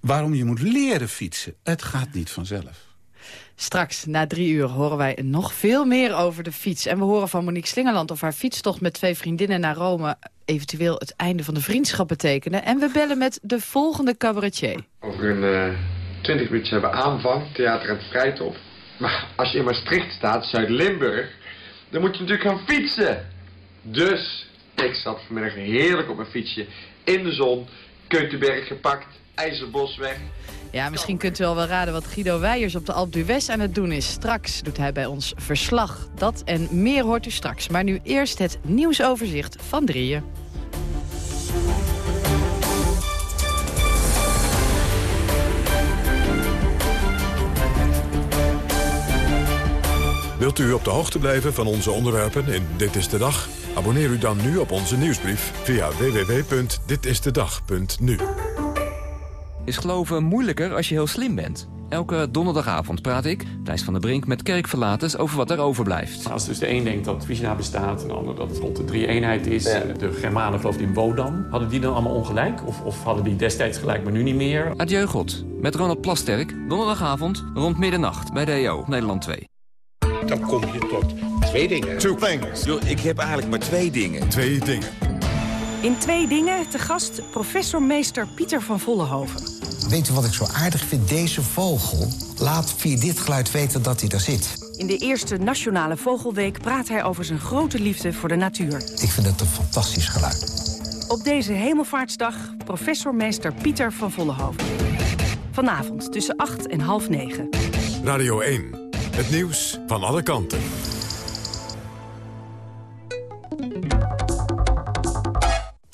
waarom je moet leren fietsen. Het gaat niet vanzelf. Straks, na drie uur, horen wij nog veel meer over de fiets. En we horen van Monique Slingerland of haar fietstocht met twee vriendinnen naar Rome... eventueel het einde van de vriendschap betekende. En we bellen met de volgende cabaretier. Over een twintig minuutjes hebben we aanvang, theater en Vrijtop. Maar als je in Maastricht staat, Zuid-Limburg, dan moet je natuurlijk gaan fietsen. Dus, ik zat vanmiddag heerlijk op mijn fietsje in de zon, Keutenberg gepakt, IJzerbosweg. Ja, misschien kunt u al wel raden wat Guido Weijers op de Alpe d'Huez aan het doen is. Straks doet hij bij ons verslag. Dat en meer hoort u straks. Maar nu eerst het nieuwsoverzicht van drieën. Wilt u op de hoogte blijven van onze onderwerpen in Dit is de Dag? Abonneer u dan nu op onze nieuwsbrief via www.ditistedag.nu. Is geloven moeilijker als je heel slim bent? Elke donderdagavond praat ik, Thijs van der Brink, met kerkverlaters over wat er overblijft. Als dus de een denkt dat Vizina bestaat en de ander dat het rond de drie-eenheid is. en De Germanen geloofden in Wodan. Hadden die dan allemaal ongelijk? Of, of hadden die destijds gelijk, maar nu niet meer? Adieu God, met Ronald Plasterk, donderdagavond rond middernacht bij de EO op Nederland 2. Dan kom je tot twee dingen. Two things. ik heb eigenlijk maar twee dingen. Twee dingen. In twee dingen te gast professor meester Pieter van Vollenhoven. Weet u wat ik zo aardig vind? Deze vogel laat via dit geluid weten dat hij daar zit. In de eerste Nationale Vogelweek praat hij over zijn grote liefde voor de natuur. Ik vind het een fantastisch geluid. Op deze Hemelvaartsdag professor meester Pieter van Vollenhoven. Vanavond tussen 8 en half 9. Radio 1. Het nieuws van alle kanten.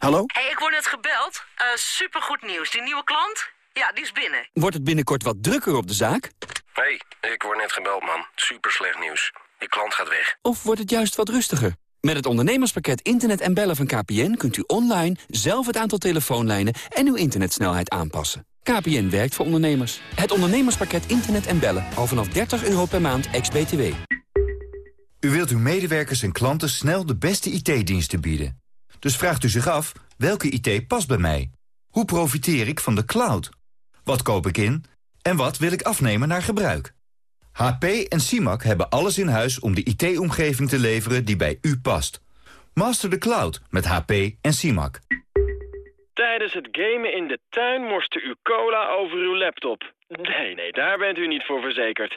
Hallo? hey, ik word net gebeld. Uh, supergoed nieuws. Die nieuwe klant? Ja, die is binnen. Wordt het binnenkort wat drukker op de zaak? hey, ik word net gebeld, man. Super slecht nieuws. Die klant gaat weg. Of wordt het juist wat rustiger? Met het ondernemerspakket Internet en Bellen van KPN... kunt u online zelf het aantal telefoonlijnen en uw internetsnelheid aanpassen. KPN werkt voor ondernemers. Het ondernemerspakket Internet en Bellen. Al vanaf 30 euro per maand, ex-BTW. U wilt uw medewerkers en klanten snel de beste IT-diensten bieden. Dus vraagt u zich af, welke IT past bij mij? Hoe profiteer ik van de cloud? Wat koop ik in? En wat wil ik afnemen naar gebruik? HP en CIMAC hebben alles in huis om de IT-omgeving te leveren die bij u past. Master the cloud met HP en CIMAC. Tijdens het gamen in de tuin morste u cola over uw laptop. Nee, nee, daar bent u niet voor verzekerd.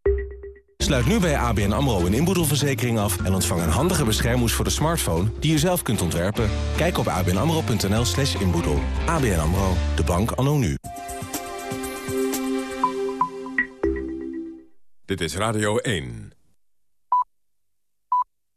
Sluit nu bij ABN AMRO een inboedelverzekering af... en ontvang een handige beschermhoes voor de smartphone die je zelf kunt ontwerpen. Kijk op abnamro.nl slash inboedel. ABN AMRO, de bank anno nu. Dit is Radio 1.